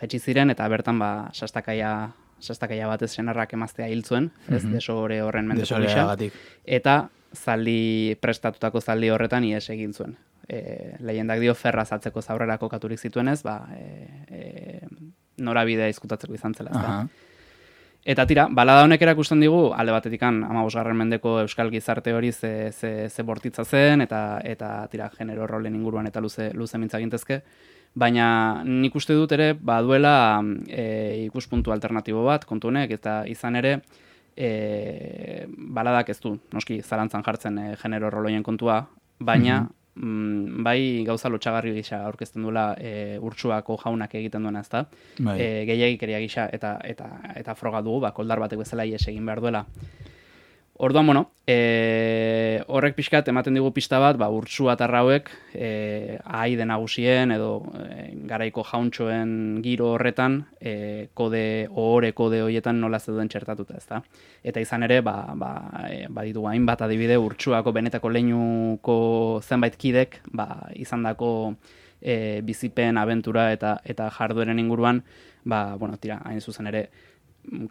Speaker 9: Jaitsi ziren, eta bertan, ba, sastakaia, sastakaia batez senarrak emaztea hil ez
Speaker 4: Mhm.
Speaker 9: desore horren mendeko gisa. Eta zaldi prestatutako zaldi horretan ies egin zuen. E, lehendak dio ferra zatzeko zaurrera kokaturik zituenez, ba, e, e, norabidea izkutatzeko izan zela.
Speaker 4: Aha.
Speaker 9: Eta tira, balada honek erakusten digu, alde batetikan amabosgarren mendeko euskal gizarte hori ze, ze, ze bortitza zen, eta, eta tira, genero rolen inguruan eta luze, luze mintza gintezke. Baina nik uste dut ere, baduela e, ikuspuntu alternatibo bat, kontu honek, eta izan ere, e, baladak ez du, noski, zalantzan jartzen e, genero roloien kontua, baina, mm, bai gauza lotxagarri gisa aurkezten duela e, urtsuako jaunak egiten duena, ezta?
Speaker 4: Bai.
Speaker 9: E, gehiagikeria gisa eta eta eta froga dugu, ba, koldar batek bezala ies egin behar duela. Orduan, bueno, e, horrek pixkat ematen digu pista bat, ba, urtsu atarra hauek e, aide nagusien edo e, garaiko jauntxoen giro horretan e, kode, ohore kode horietan nola zeuden txertatuta, ezta? Eta izan ere, ba, ba, e, baditugu hainbat adibide urtsuako benetako leinuko zenbait kidek, ba, izandako e, bizipen, abentura eta eta jardueren inguruan, ba, bueno, tira, hain zuzen ere,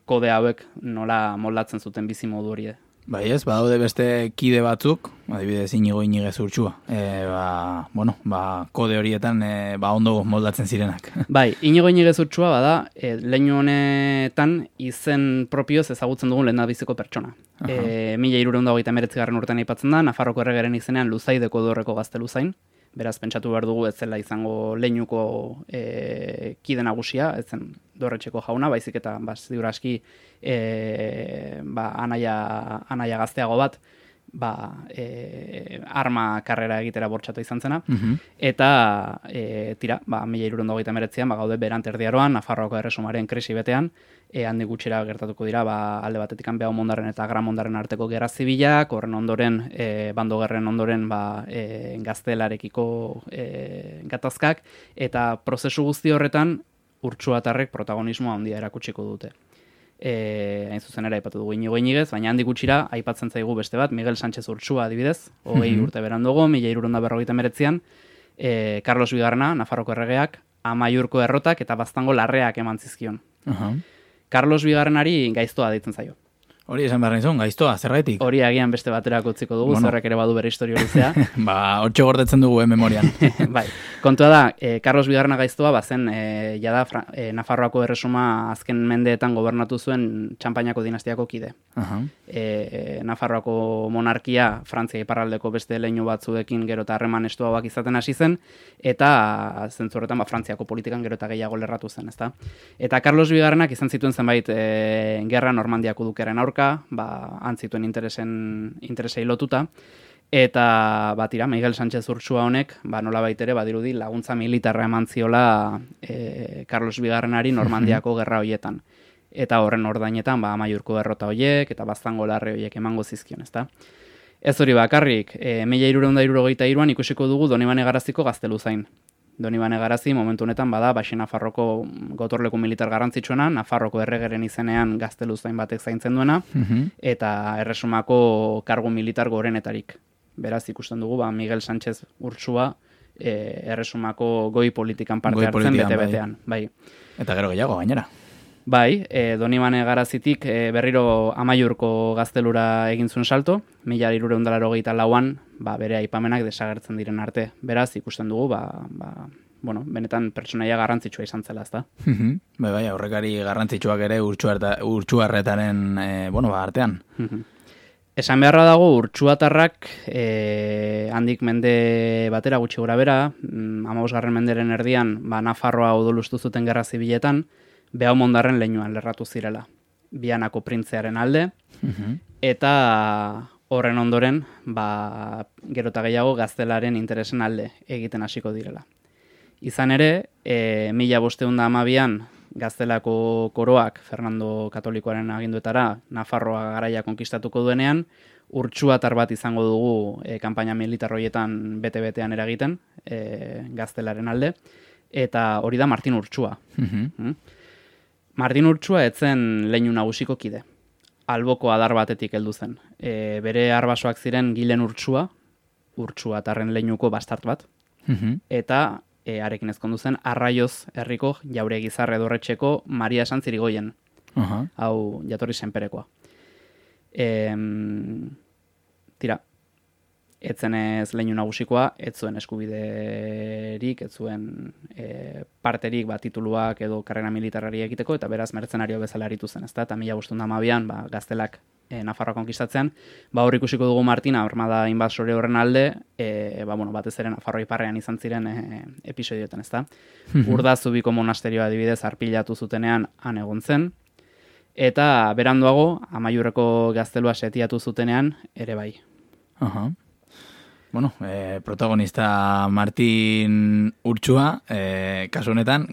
Speaker 9: kode hauek nola moldatzen zuten bizi modu hori.
Speaker 4: Bai ez, badaude beste kide batzuk, adibidez inigo inigez urtsua. E, ba, bueno, ba, kode horietan e, ba, ondo moldatzen zirenak. *laughs*
Speaker 9: Bai, inigo inigez urtsua bada, e, leinu honetan izen propioz ezagutzen dugun lehen biziko pertsona.
Speaker 4: Aha.
Speaker 9: E, mila irureun dagoita meretzigarren urtean aipatzen da, Nafarroko erregeren izenean luzaideko dorreko gazte luzain, beraz pentsatu behar dugu ez zela izango leinuko e, kide nagusia, ez zen dorretxeko jauna, baizik eta ba, ziur aski e, ba, anaia, anaia gazteago bat, ba, e, arma karrera egitera bortxatu izan zena.
Speaker 4: Mhm.
Speaker 9: Eta e, tira, ba, mila irurondo gaita ba, gaude berant erdiaroan, Nafarroako erresumaren krisi betean, e, handi gutxira gertatuko dira, ba, alde batetikan behau mondaren eta gra mondaren arteko gerra zibilak, horren ondoren, e, bando gerren ondoren, ba, e, gaztelarekiko e, gatazkak, eta prozesu guzti horretan, urtsuatarrek protagonismoa handia erakutsiko dute. E, hain zuzen ere aipatu dugu inigo inigez, baina handik gutxira aipatzen zaigu beste bat, Miguel Sánchez Urtsua adibidez, hogei
Speaker 4: Mhm.
Speaker 9: urte berandugo, mila iruronda berrogeita meretzian, e, Carlos Bigarna, Nafarroko erregeak, amaiurko errotak eta baztango larreak eman zizkion.
Speaker 4: Aha.
Speaker 9: Carlos Bigarrenari gaiztoa deitzen zaio.
Speaker 4: Hori esan behar nizun, gaiztoa, zergaitik?
Speaker 9: Hori agian beste baterako utziko dugu,
Speaker 4: Bueno.
Speaker 9: zerrek ere badu bere historia luzea. *laughs*
Speaker 4: ba, hortxe gordetzen dugu, eh, memorian. *laughs*
Speaker 9: bai, kontua da, e, Carlos Bigarrena gaiztoa, bazen, e, jada, Fra, e, Nafarroako erresuma azken mendeetan gobernatu zuen Txampainako dinastiako kide.
Speaker 4: Aha.
Speaker 9: E, Nafarroako monarkia, Frantzia iparraldeko beste leinu batzuekin gero eta harreman estuagoak izaten hasi zen, eta zentzu horretan ba, Frantziako politikan gero eta gehiago lerratu zen, ezta? Eta Carlos Bigarrenak izan zituen zenbait e, gerra Normandiako dukeren aurka, ba, antzituen interesen, interesei lotuta, Eta batira, Miguel Sánchez Urtsua honek, ba, nola baitere, badirudi laguntza militarra eman ziola e, Carlos Bigarrenari Normandiako gerra hoietan. Eta horren ordainetan, ba, amaiurko errota hoiek, eta baztango larre hoiek emango zizkion, ezta? Ez hori bakarrik, e, mila irureunda irurogeita iruan ikusiko dugu Donibane Garaziko gaztelu zain. Donibane Garazi momentu honetan bada Baxe Nafarroko gotorleku militar garrantzitsuena, Nafarroko erregeren izenean gaztelu zain batek zaintzen duena,
Speaker 4: Mhm.
Speaker 9: eta erresumako kargu militar gorenetarik. Beraz ikusten dugu ba, Miguel Sánchez Urtsua e, erresumako goi politikan parte
Speaker 4: Goi
Speaker 9: hartzen
Speaker 4: bai.
Speaker 9: bete-betean. Bai.
Speaker 4: Eta gero gehiago, gainera.
Speaker 9: Bai, e, Donibane Garazitik e, berriro amaiurko gaztelura egin zuen salto, mila irureundalaro gehieta lauan, ba, bere aipamenak desagertzen diren arte. Beraz, ikusten dugu, ba, ba, bueno, benetan pertsonaia garrantzitsua izan zela, ezta?
Speaker 4: Mhm. Bai, bai, aurrekari garrantzitsuak ere urtsuarretaren, e, bueno, ba, artean.
Speaker 9: Mhm. Esan beharra dago urtsuatarrak e, handik mende batera gutxi gora bera, mm, amabosgarren menderen erdian, ba, Nafarroa odolustu zuten gerra zibiletan, behau mondarren leinuan lerratu zirela. Bianako printzearen alde,
Speaker 4: Mhm.
Speaker 9: eta horren ondoren, ba, gero eta gehiago gaztelaren interesen alde egiten hasiko direla. Izan ere, e, mila bosteun da amabian, gaztelako koroak Fernando Katolikoaren aginduetara Nafarroa garaia konkistatuko duenean, urtsuatar bat izango dugu e, kanpaina militar horietan bete-betean eragiten, e, gaztelaren alde, eta hori da Martin Urtsua.
Speaker 4: Mhm.
Speaker 9: Mm? Martin Urtsua etzen leinu nagusiko kide. Alboko adar batetik heldu zen. E, bere arbasoak ziren gilen urtsua, urtsua tarren leinuko bastart bat,
Speaker 4: Mhm.
Speaker 9: eta e, arekin ezkondu zen arraioz herriko jaure gizarre dorretxeko Maria Santzirigoien,
Speaker 4: Aha.
Speaker 9: hau jatorri senperekoa. E, tira, etzen ez leinu nagusikoa, ez zuen eskubiderik, ez zuen e, parterik, ba, tituluak edo karrera militarari egiteko, eta beraz mertzenario bezala aritu zen, ezta? Eta mila bostunda amabian, ba, gaztelak e, Nafarroa konkistatzean, ba, hor ikusiko dugu Martina, armada inbasore horren alde, e, ba, bueno, batez ere Nafarroa iparrean izan ziren e, episodioetan, ezta?
Speaker 4: Mhm.
Speaker 9: Urdazubiko monasterioa adibidez arpilatu zutenean han egon zen, eta beranduago, amaiurreko gaztelua setiatu zutenean, ere bai.
Speaker 4: Aha. Bueno, eh, protagonista Martin Urtsua, eh, kasu honetan,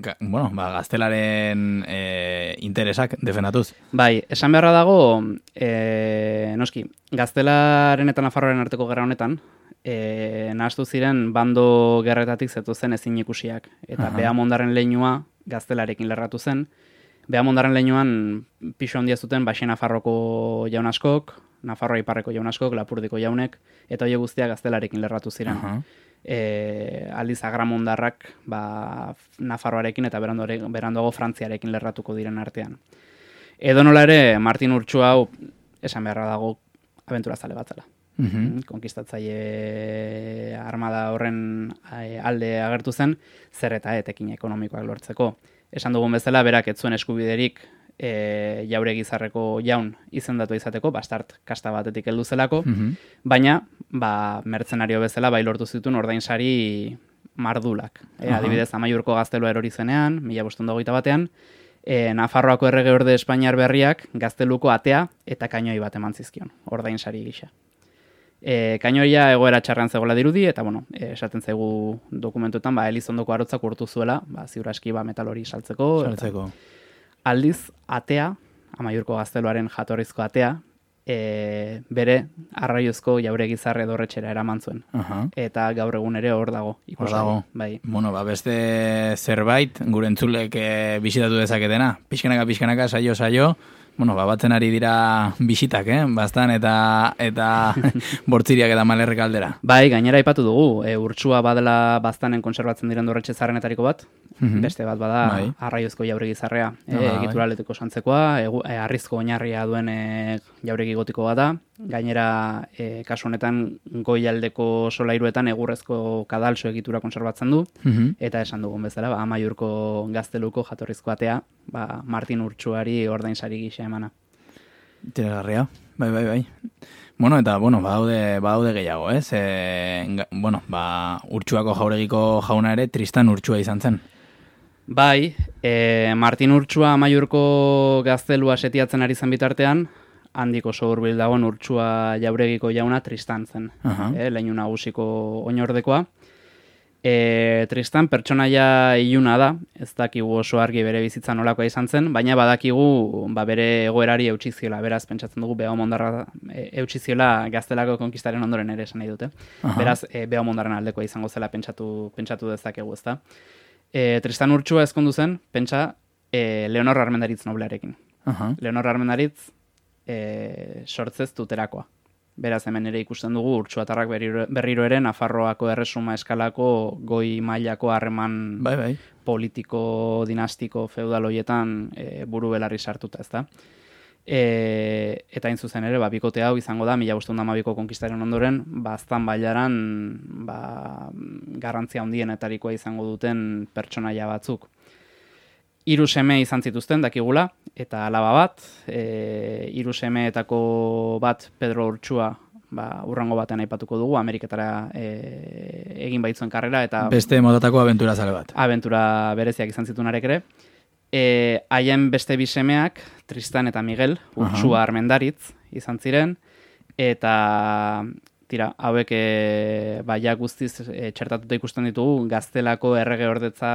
Speaker 4: ga, bueno, ba, gaztelaren eh, interesak defendatuz.
Speaker 9: Bai, esan beharra dago, e, noski, gaztelaren eta nafarroaren arteko gerra honetan, e, nahastu ziren bando gerretatik zetu zen ezin ikusiak. Eta
Speaker 4: Aha.
Speaker 9: Beamondaren leinua gaztelarekin lerratu zen. Beamondaren leinuan pixo handia zuten Baxe Nafarroko jaun askok, Nafarroa iparreko jaun askok, Lapurdiko jaunek, eta horiek guztiak gaztelarekin lerratu ziren.
Speaker 4: Aha.
Speaker 9: e, aldiz agramondarrak ba, Nafarroarekin eta beranduago Frantziarekin lerratuko diren artean. Edo nola ere, Martin Urtsua hau, esan beharra dago, abentura zale bat zela.
Speaker 4: Mhm.
Speaker 9: Konkistatzaile armada horren eh, alde agertu zen, zer eta etekin ekonomikoak lortzeko. Esan dugun bezala, berak ez zuen eskubiderik e, jaure gizarreko jaun izendatu izateko, bastart kasta batetik heldu zelako,
Speaker 4: Mhm.
Speaker 9: baina ba, mertzenario bezala bai lortu zituen ordainsari mardulak. E, adibidez, amaiurko gaztelua erori zenean, mila bostunda hogeita batean, e, Nafarroako errege orde Espainiar berriak gazteluko atea eta kainoi bat eman zizkion, ordainsari gisa. E, kainoia egoera txarran zegoela dirudi, eta bueno, e, esaten zaigu dokumentuetan, ba, Elizondoko arotzak urtu zuela, ba, ziur aski ba, metal hori saltzeko. eta-
Speaker 4: Saltzeko.
Speaker 9: Aldiz, atea, amaiurko gazteluaren jatorrizko atea, e, bere arraiozko jaure gizarre dorretxera eraman zuen.
Speaker 4: Aha.
Speaker 9: Eta gaur egun ere hor dago.
Speaker 4: Hor dago.
Speaker 9: Bai.
Speaker 4: Bueno, ba, beste zerbait, gure entzulek e, bisitatu dezaketena. Pixkanaka, pixkanaka, saio, saio. Bueno, ba, batzen ari dira bisitak, eh? Bastan eta eta *laughs* bortziriak eta malerrek aldera.
Speaker 9: Bai, gainera aipatu dugu, e, urtsua badela baztanen konserbatzen diren dorretxe zarrenetariko bat, Mhm. Beste bat bada
Speaker 4: Bai.
Speaker 9: arraiozko jauregi zarrea. E,
Speaker 4: bai.
Speaker 9: egitura atletiko santzekoa, e, arrizko oinarria duen e, jauregi gotiko bat da. Gainera, e, kasu honetan goialdeko solairuetan egurrezko kadalso egitura konserbatzen du.
Speaker 4: Mhm.
Speaker 9: Eta esan dugun bezala, ba, amaiurko gazteluko jatorrizko atea, ba, Martin Urtsuari ordainsari gisa emana.
Speaker 4: Interesgarria, bai, bai, bai. Bueno, eta, bueno, badaude, badaude gehiago, ez? E, bueno, ba, urtsuako jauregiko jauna ere Tristan urtsua izan zen.
Speaker 9: Bai, e, Martin Urtsua amaiurko gaztelua setiatzen ari zen bitartean, handiko sohurbil dagoen Urtsua jauregiko jauna Tristan zen.
Speaker 4: Aha.
Speaker 9: E, leinu nagusiko oinordekoa. E, Tristan pertsonaia iluna da, ez dakigu oso argi bere bizitza nolakoa izan zen, baina badakigu ba, bere egoerari eutsi ziola, beraz pentsatzen dugu Beamondarra e, eutsi ziola gaztelako konkistaren ondoren ere esan nahi dute.
Speaker 4: Aha.
Speaker 9: Beraz, e, Beamondarren aldekoa izango zela pentsatu, pentsatu dezakegu, ezta. E, Tristan Urtsua ezkondu zen, pentsa, e, Leonor Armendaritz noblearekin.
Speaker 4: Aha.
Speaker 9: Leonor Armendaritz e, sortzez tuterakoa. Beraz, hemen ere ikusten dugu urtsuatarrak berriro, berriro ere Nafarroako erresuma eskalako goi mailako harreman
Speaker 4: Bai, bai.
Speaker 9: politiko, dinastiko, feudal hoietan e, buru belarri sartuta, ezta? E, eta hain zuzen ere, ba, bikote hau izango da, mila bostunda mabiko konkistaren ondoren, baztan bailaran ba, garrantzia handienetarikoa izango duten pertsonaia batzuk. Hiru seme izan zituzten dakigula eta alaba bat, e, hiru semeetako bat Pedro Urtsua ba, urrango batean aipatuko dugu, Ameriketara e, egin baitzuen karrera eta
Speaker 4: Beste motatako abentura zale bat.
Speaker 9: abentura bereziak izan zituenarek ere. E, haien beste bi semeak, Tristan eta Miguel, Urtsua Armendaritz izan ziren, eta tira, hauek e, ba, ja guztiz e, txertatuta ikusten ditugu gaztelako errege ordetza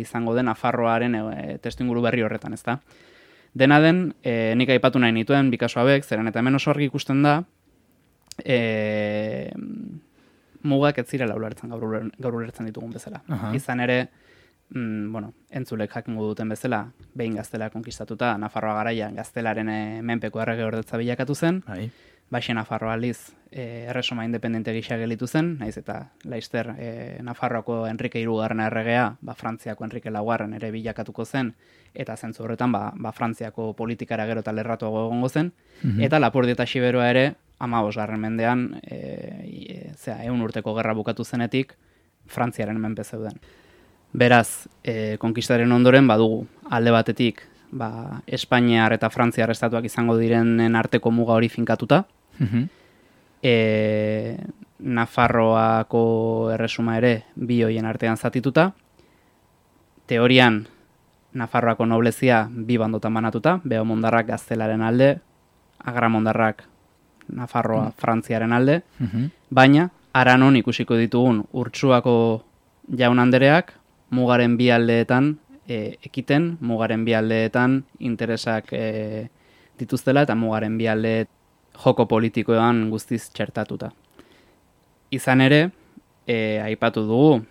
Speaker 9: izango den Nafarroaren e, testu inguru berri horretan, ezta? Dena den, e, nik aipatu nahi nituen bikaso hauek, zeren eta hemen oso argi ikusten da, e, mugak ez zirela ulertzen gaur, gaur ulertzen ditugun bezala.
Speaker 4: Aha.
Speaker 9: Izan ere, mm, bueno, entzulek jakingo duten bezala, behin gaztela konkistatuta, Nafarroa garaia gaztelaren menpeko errege ordetza bilakatu zen,
Speaker 4: Bai.
Speaker 9: Baixe Nafarroa aldiz e, erresuma independente gisa gelitu zen, naiz eta Laister e, Nafarroako Enrique irugarren erregea, ba, Frantziako Enrique laugarren ere bilakatuko zen, eta zentzu horretan ba, ba, Frantziako politikara gero eta lerratuago egongo zen, eta Lapurdi eta Xiberoa ere, ama garren mendean, e, e, zera, eun urteko gerra bukatu zenetik, Frantziaren menpe zeuden. Beraz, e, konkistaren ondoren badugu alde batetik ba, Espainiar eta Frantziar estatuak izango direnen arteko muga hori finkatuta,
Speaker 4: Mhm.
Speaker 9: e, Nafarroako erresuma ere bi hoien artean zatituta, teorian Nafarroako noblezia bi bandotan banatuta, Beomondarrak gaztelaren alde, Agramondarrak Nafarroa Frantziaren alde,
Speaker 4: Mhm.
Speaker 9: baina aranon ikusiko ditugun urtsuako jaun andereak mugaren bi aldeetan e, ekiten, mugaren bi aldeetan interesak e, dituztela eta mugaren bi alde joko politikoan guztiz txertatuta. Izan ere, e, aipatu dugu,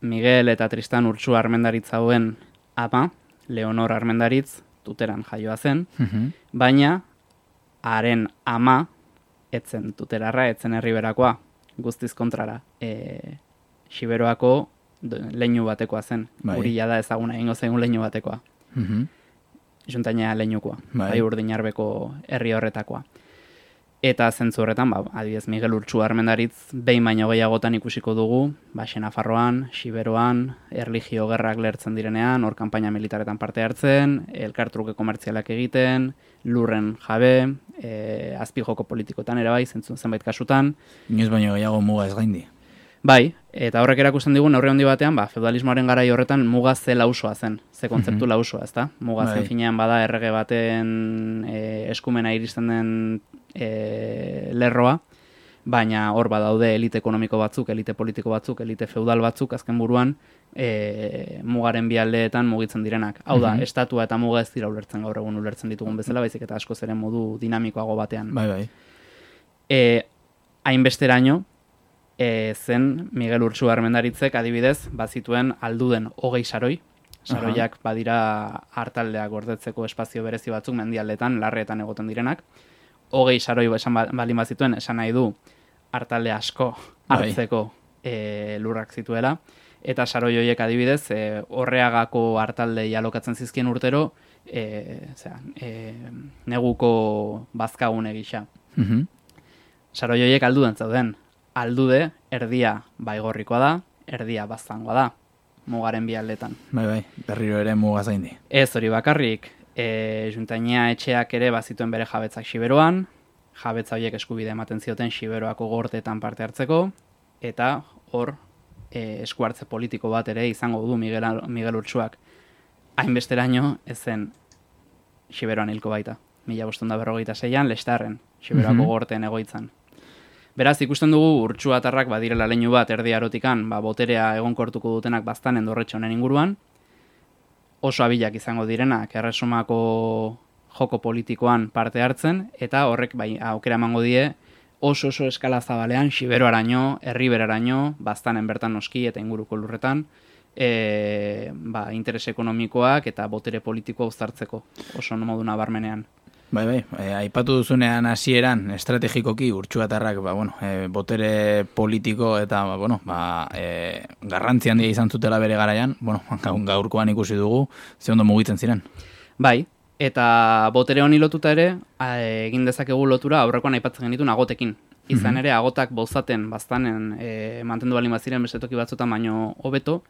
Speaker 9: Miguel eta Tristan Urtsu armendaritz hauen ama, Leonor armendaritz, tuteran jaioa zen,
Speaker 4: Mhm.
Speaker 9: baina haren ama etzen tuterarra, etzen herriberakoa, guztiz kontrara. E, Siberoako leinu batekoa zen.
Speaker 4: Bai.
Speaker 9: Uri da ezaguna egingo zaigun leinu batekoa.
Speaker 4: Mhm.
Speaker 9: Juntainea leinukoa.
Speaker 4: Bai.
Speaker 9: Bai. urdinarbeko herri horretakoa. Eta zentzu horretan, ba, adibidez Miguel Urtsu armendaritz, behin baino gehiagotan ikusiko dugu, ba, Xenafarroan, Siberoan, erligio gerrak lertzen direnean, hor kanpaina militaretan parte hartzen, elkartruke komertzialak egiten, lurren jabe, e, azpijoko politikotan ere bai, zentzun zenbait kasutan,
Speaker 4: Inoiz baino gehiago muga ez gaindi.
Speaker 9: Bai, eta horrek erakusten digu neurri handi batean, ba, feudalismoaren garai horretan muga ze lausoa zen, ze kontzeptu
Speaker 4: Mhm.
Speaker 9: lausoa, ezta? Muga zen
Speaker 4: Bai.
Speaker 9: finean bada errege baten e, eskumena iristen den e, lerroa, baina hor badaude elite ekonomiko batzuk, elite politiko batzuk, elite feudal batzuk, azken buruan, e, mugaren bi aldeetan mugitzen direnak. Hau da,
Speaker 4: Mhm.
Speaker 9: estatua eta muga ez dira ulertzen gaur egun ulertzen ditugun bezala, baizik eta askoz ere modu dinamikoago batean.
Speaker 4: Bai, bai.
Speaker 9: E, hainbesteraino, e, zen Miguel Urtsu armendaritzek adibidez, bazituen alduden hogei saroi, saroiak badira hartaldeak gordetzeko espazio berezi batzuk mendialdetan, larreetan egoten direnak, hogei saroi esan ba- baldin bazituen, esan nahi du hartalde asko
Speaker 4: Bai.
Speaker 9: hartzeko e, lurrak zituela, eta saroi horiek adibidez, e, horreagako hartalde alokatzen zizkien urtero, e, zera, e, neguko bazkagune gisa.
Speaker 4: Mhm.
Speaker 9: Saroi horiek alduden zauden. Aldude, erdia baigorrikoa da, erdia baztangoa da, mugaren bi aldetan.
Speaker 4: Bai, bai, berriro ere muga zaindi.
Speaker 9: Ez hori bakarrik, e, juntainia etxeak ere bazituen bere jabetzak siberoan, jabetza horiek eskubide ematen zioten siberoako gortetan parte hartzeko, eta hor e, eskuartze politiko bat ere izango du Miguel, Miguel Urtsuak. Hainbesteraino ez zen siberoan hilko baita. Mila bostunda berrogeita zeian, lestarren, siberoako
Speaker 4: Mhm.
Speaker 9: gorteen egoitzan. Beraz, ikusten dugu urtsu atarrak badirela leinu bat erdi arotikan, ba, boterea egonkortuko dutenak baztanen dorretxe honen inguruan, oso abilak izango direnak erresumako joko politikoan parte hartzen, eta horrek bai, aukera emango die oso oso eskala zabalean, siberoaraino, herriberaraino, baztanen bertan noski eta inguruko lurretan, e, ba, interes ekonomikoak eta botere politikoa uztartzeko, oso modu nabarmenean.
Speaker 4: Bai, bai, e, aipatu duzunean hasieran estrategikoki urtsuatarrak, ba, bueno, e, botere politiko eta, ba, bueno, ba, e, garrantzi handia izan zutela bere garaian, bueno, *laughs* gaur- gaurkoan ikusi dugu, ze ondo mugitzen ziren.
Speaker 9: Bai, eta botere honi lotuta ere, egin dezakegu lotura aurrekoan aipatzen genituen agotekin. Izan
Speaker 4: Mhm.
Speaker 9: ere, agotak bozaten, baztanen, e, mantendu balin baziren beste toki batzutan baino hobeto,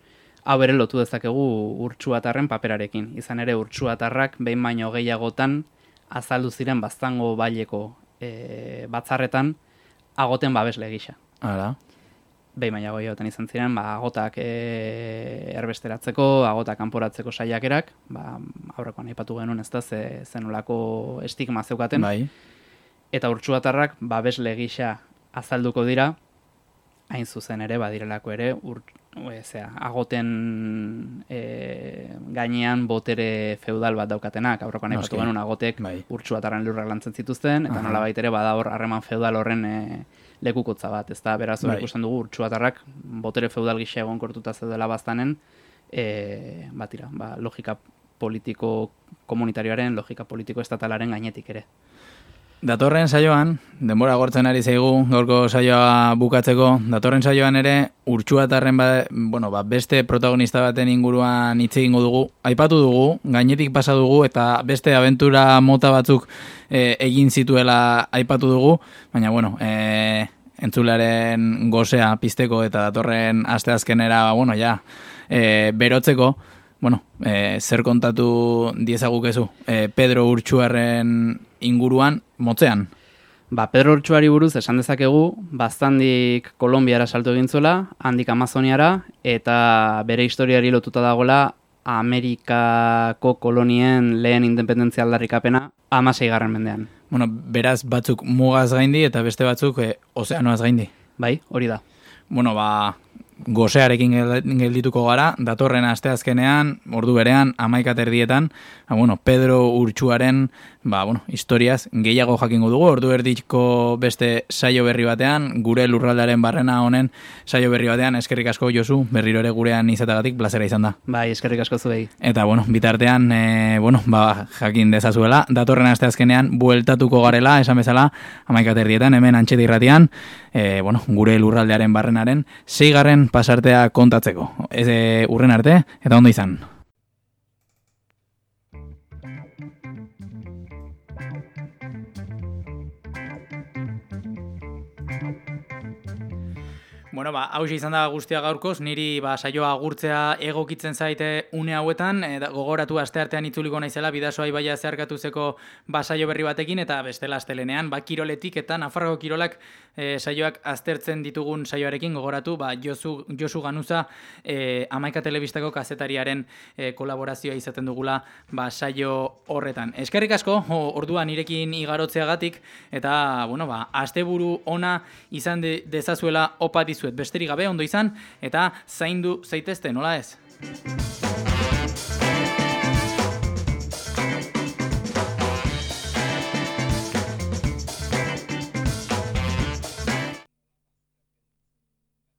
Speaker 9: hau ere lotu dezakegu urtsuatarren paperarekin. Izan ere, urtsuatarrak behin baino gehiagotan azaldu ziren baztango baileko e, batzarretan agoten babesle gisa.
Speaker 4: Hala.
Speaker 9: Behin baina gehiagotan izan ziren, ba, agotak e, erbesteratzeko, agotak kanporatzeko saiakerak, ba, aurrekoan aipatu genuen ez da, ze, zenolako estigma zeukaten.
Speaker 4: Bai.
Speaker 9: Eta urtsuatarrak babesle gisa azalduko dira, hain zuzen ere, badirelako ere, ur, e, zera, agoten e, gainean botere feudal bat daukatenak, aurrekoan aipatu genuen agotek
Speaker 4: Bai.
Speaker 9: urtsuatarren lurrak lantzen zituzten, eta nola ere bada hor harreman feudal horren e, lekukotza bat, ez da, beraz hor
Speaker 4: Bai.
Speaker 9: ikusten dugu urtsuatarrak botere feudal gisa egonkortuta zeudela baztanen, e, batira, ba, logika politiko komunitarioaren, logika politiko estatalaren gainetik ere.
Speaker 4: Datorren saioan, denbora gortzen ari zaigu, gaurko saioa bukatzeko, datorren saioan ere, urtsuatarren ba, bueno, ba, beste protagonista baten inguruan hitz egingo dugu. Aipatu dugu, gainetik pasa dugu, eta beste abentura mota batzuk e, egin zituela aipatu dugu, baina, bueno, e, entzularen gozea pizteko eta datorren asteazkenera, ba, bueno, ja, e, berotzeko, bueno, e, zer kontatu diezagukezu, e, Pedro Urtsuarren inguruan, motzean.
Speaker 9: Ba, Pedro Urtsuari buruz esan dezakegu, baztandik Kolombiara salto egin zuela, handik Amazoniara, eta bere historiari lotuta dagoela Amerikako kolonien lehen independentzia aldarrikapena amasei garren mendean.
Speaker 4: Bueno, beraz batzuk mugaz gaindi eta beste batzuk e, ozeanoaz gaindi.
Speaker 9: Bai, hori da.
Speaker 4: Bueno, ba, gozearekin gel- geldituko gara, datorren asteazkenean, ordu berean, amaikat erdietan, ba, bueno, Pedro Urtsuaren, ba, bueno, historiaz gehiago jakingo dugu, ordu erdiko beste saio berri batean, gure lurraldaren barrena honen saio berri batean, eskerrik asko Josu, berriro ere gurean izatagatik, plazera izan da.
Speaker 9: Bai, eskerrik asko zuei.
Speaker 4: Eta, bueno, bitartean, e, bueno, ba, jakin dezazuela, datorren asteazkenean bueltatuko garela, esan bezala, amaikat erdietan, hemen antxeta irratian, e, bueno, gure lurraldearen barrenaren, zeigarren pasartea kontatzeko. Ez e, urren arte, eta ondo izan.
Speaker 11: Bueno, ba, hau izan da guztia gaurkoz, niri ba, saioa agurtzea egokitzen zaite une hauetan, e, gogoratu asteartean itzuliko naizela, bidasoa ibaia zeharkatuzeko ba, saio berri batekin, eta bestela astelenean, ba, kiroletik eta Nafarroko kirolak e, saioak aztertzen ditugun saioarekin gogoratu, ba, Josu, Josu Ganuza e, Amaika Telebistako kazetariaren e, kolaborazioa izaten dugula ba, saio horretan. Eskerrik asko, o- orduan nirekin igarotzeagatik, eta, bueno, ba, asteburu ona izan de, dezazuela opa dizuet. Besterik gabe ondo izan, eta zaindu zaitezte, nola ez?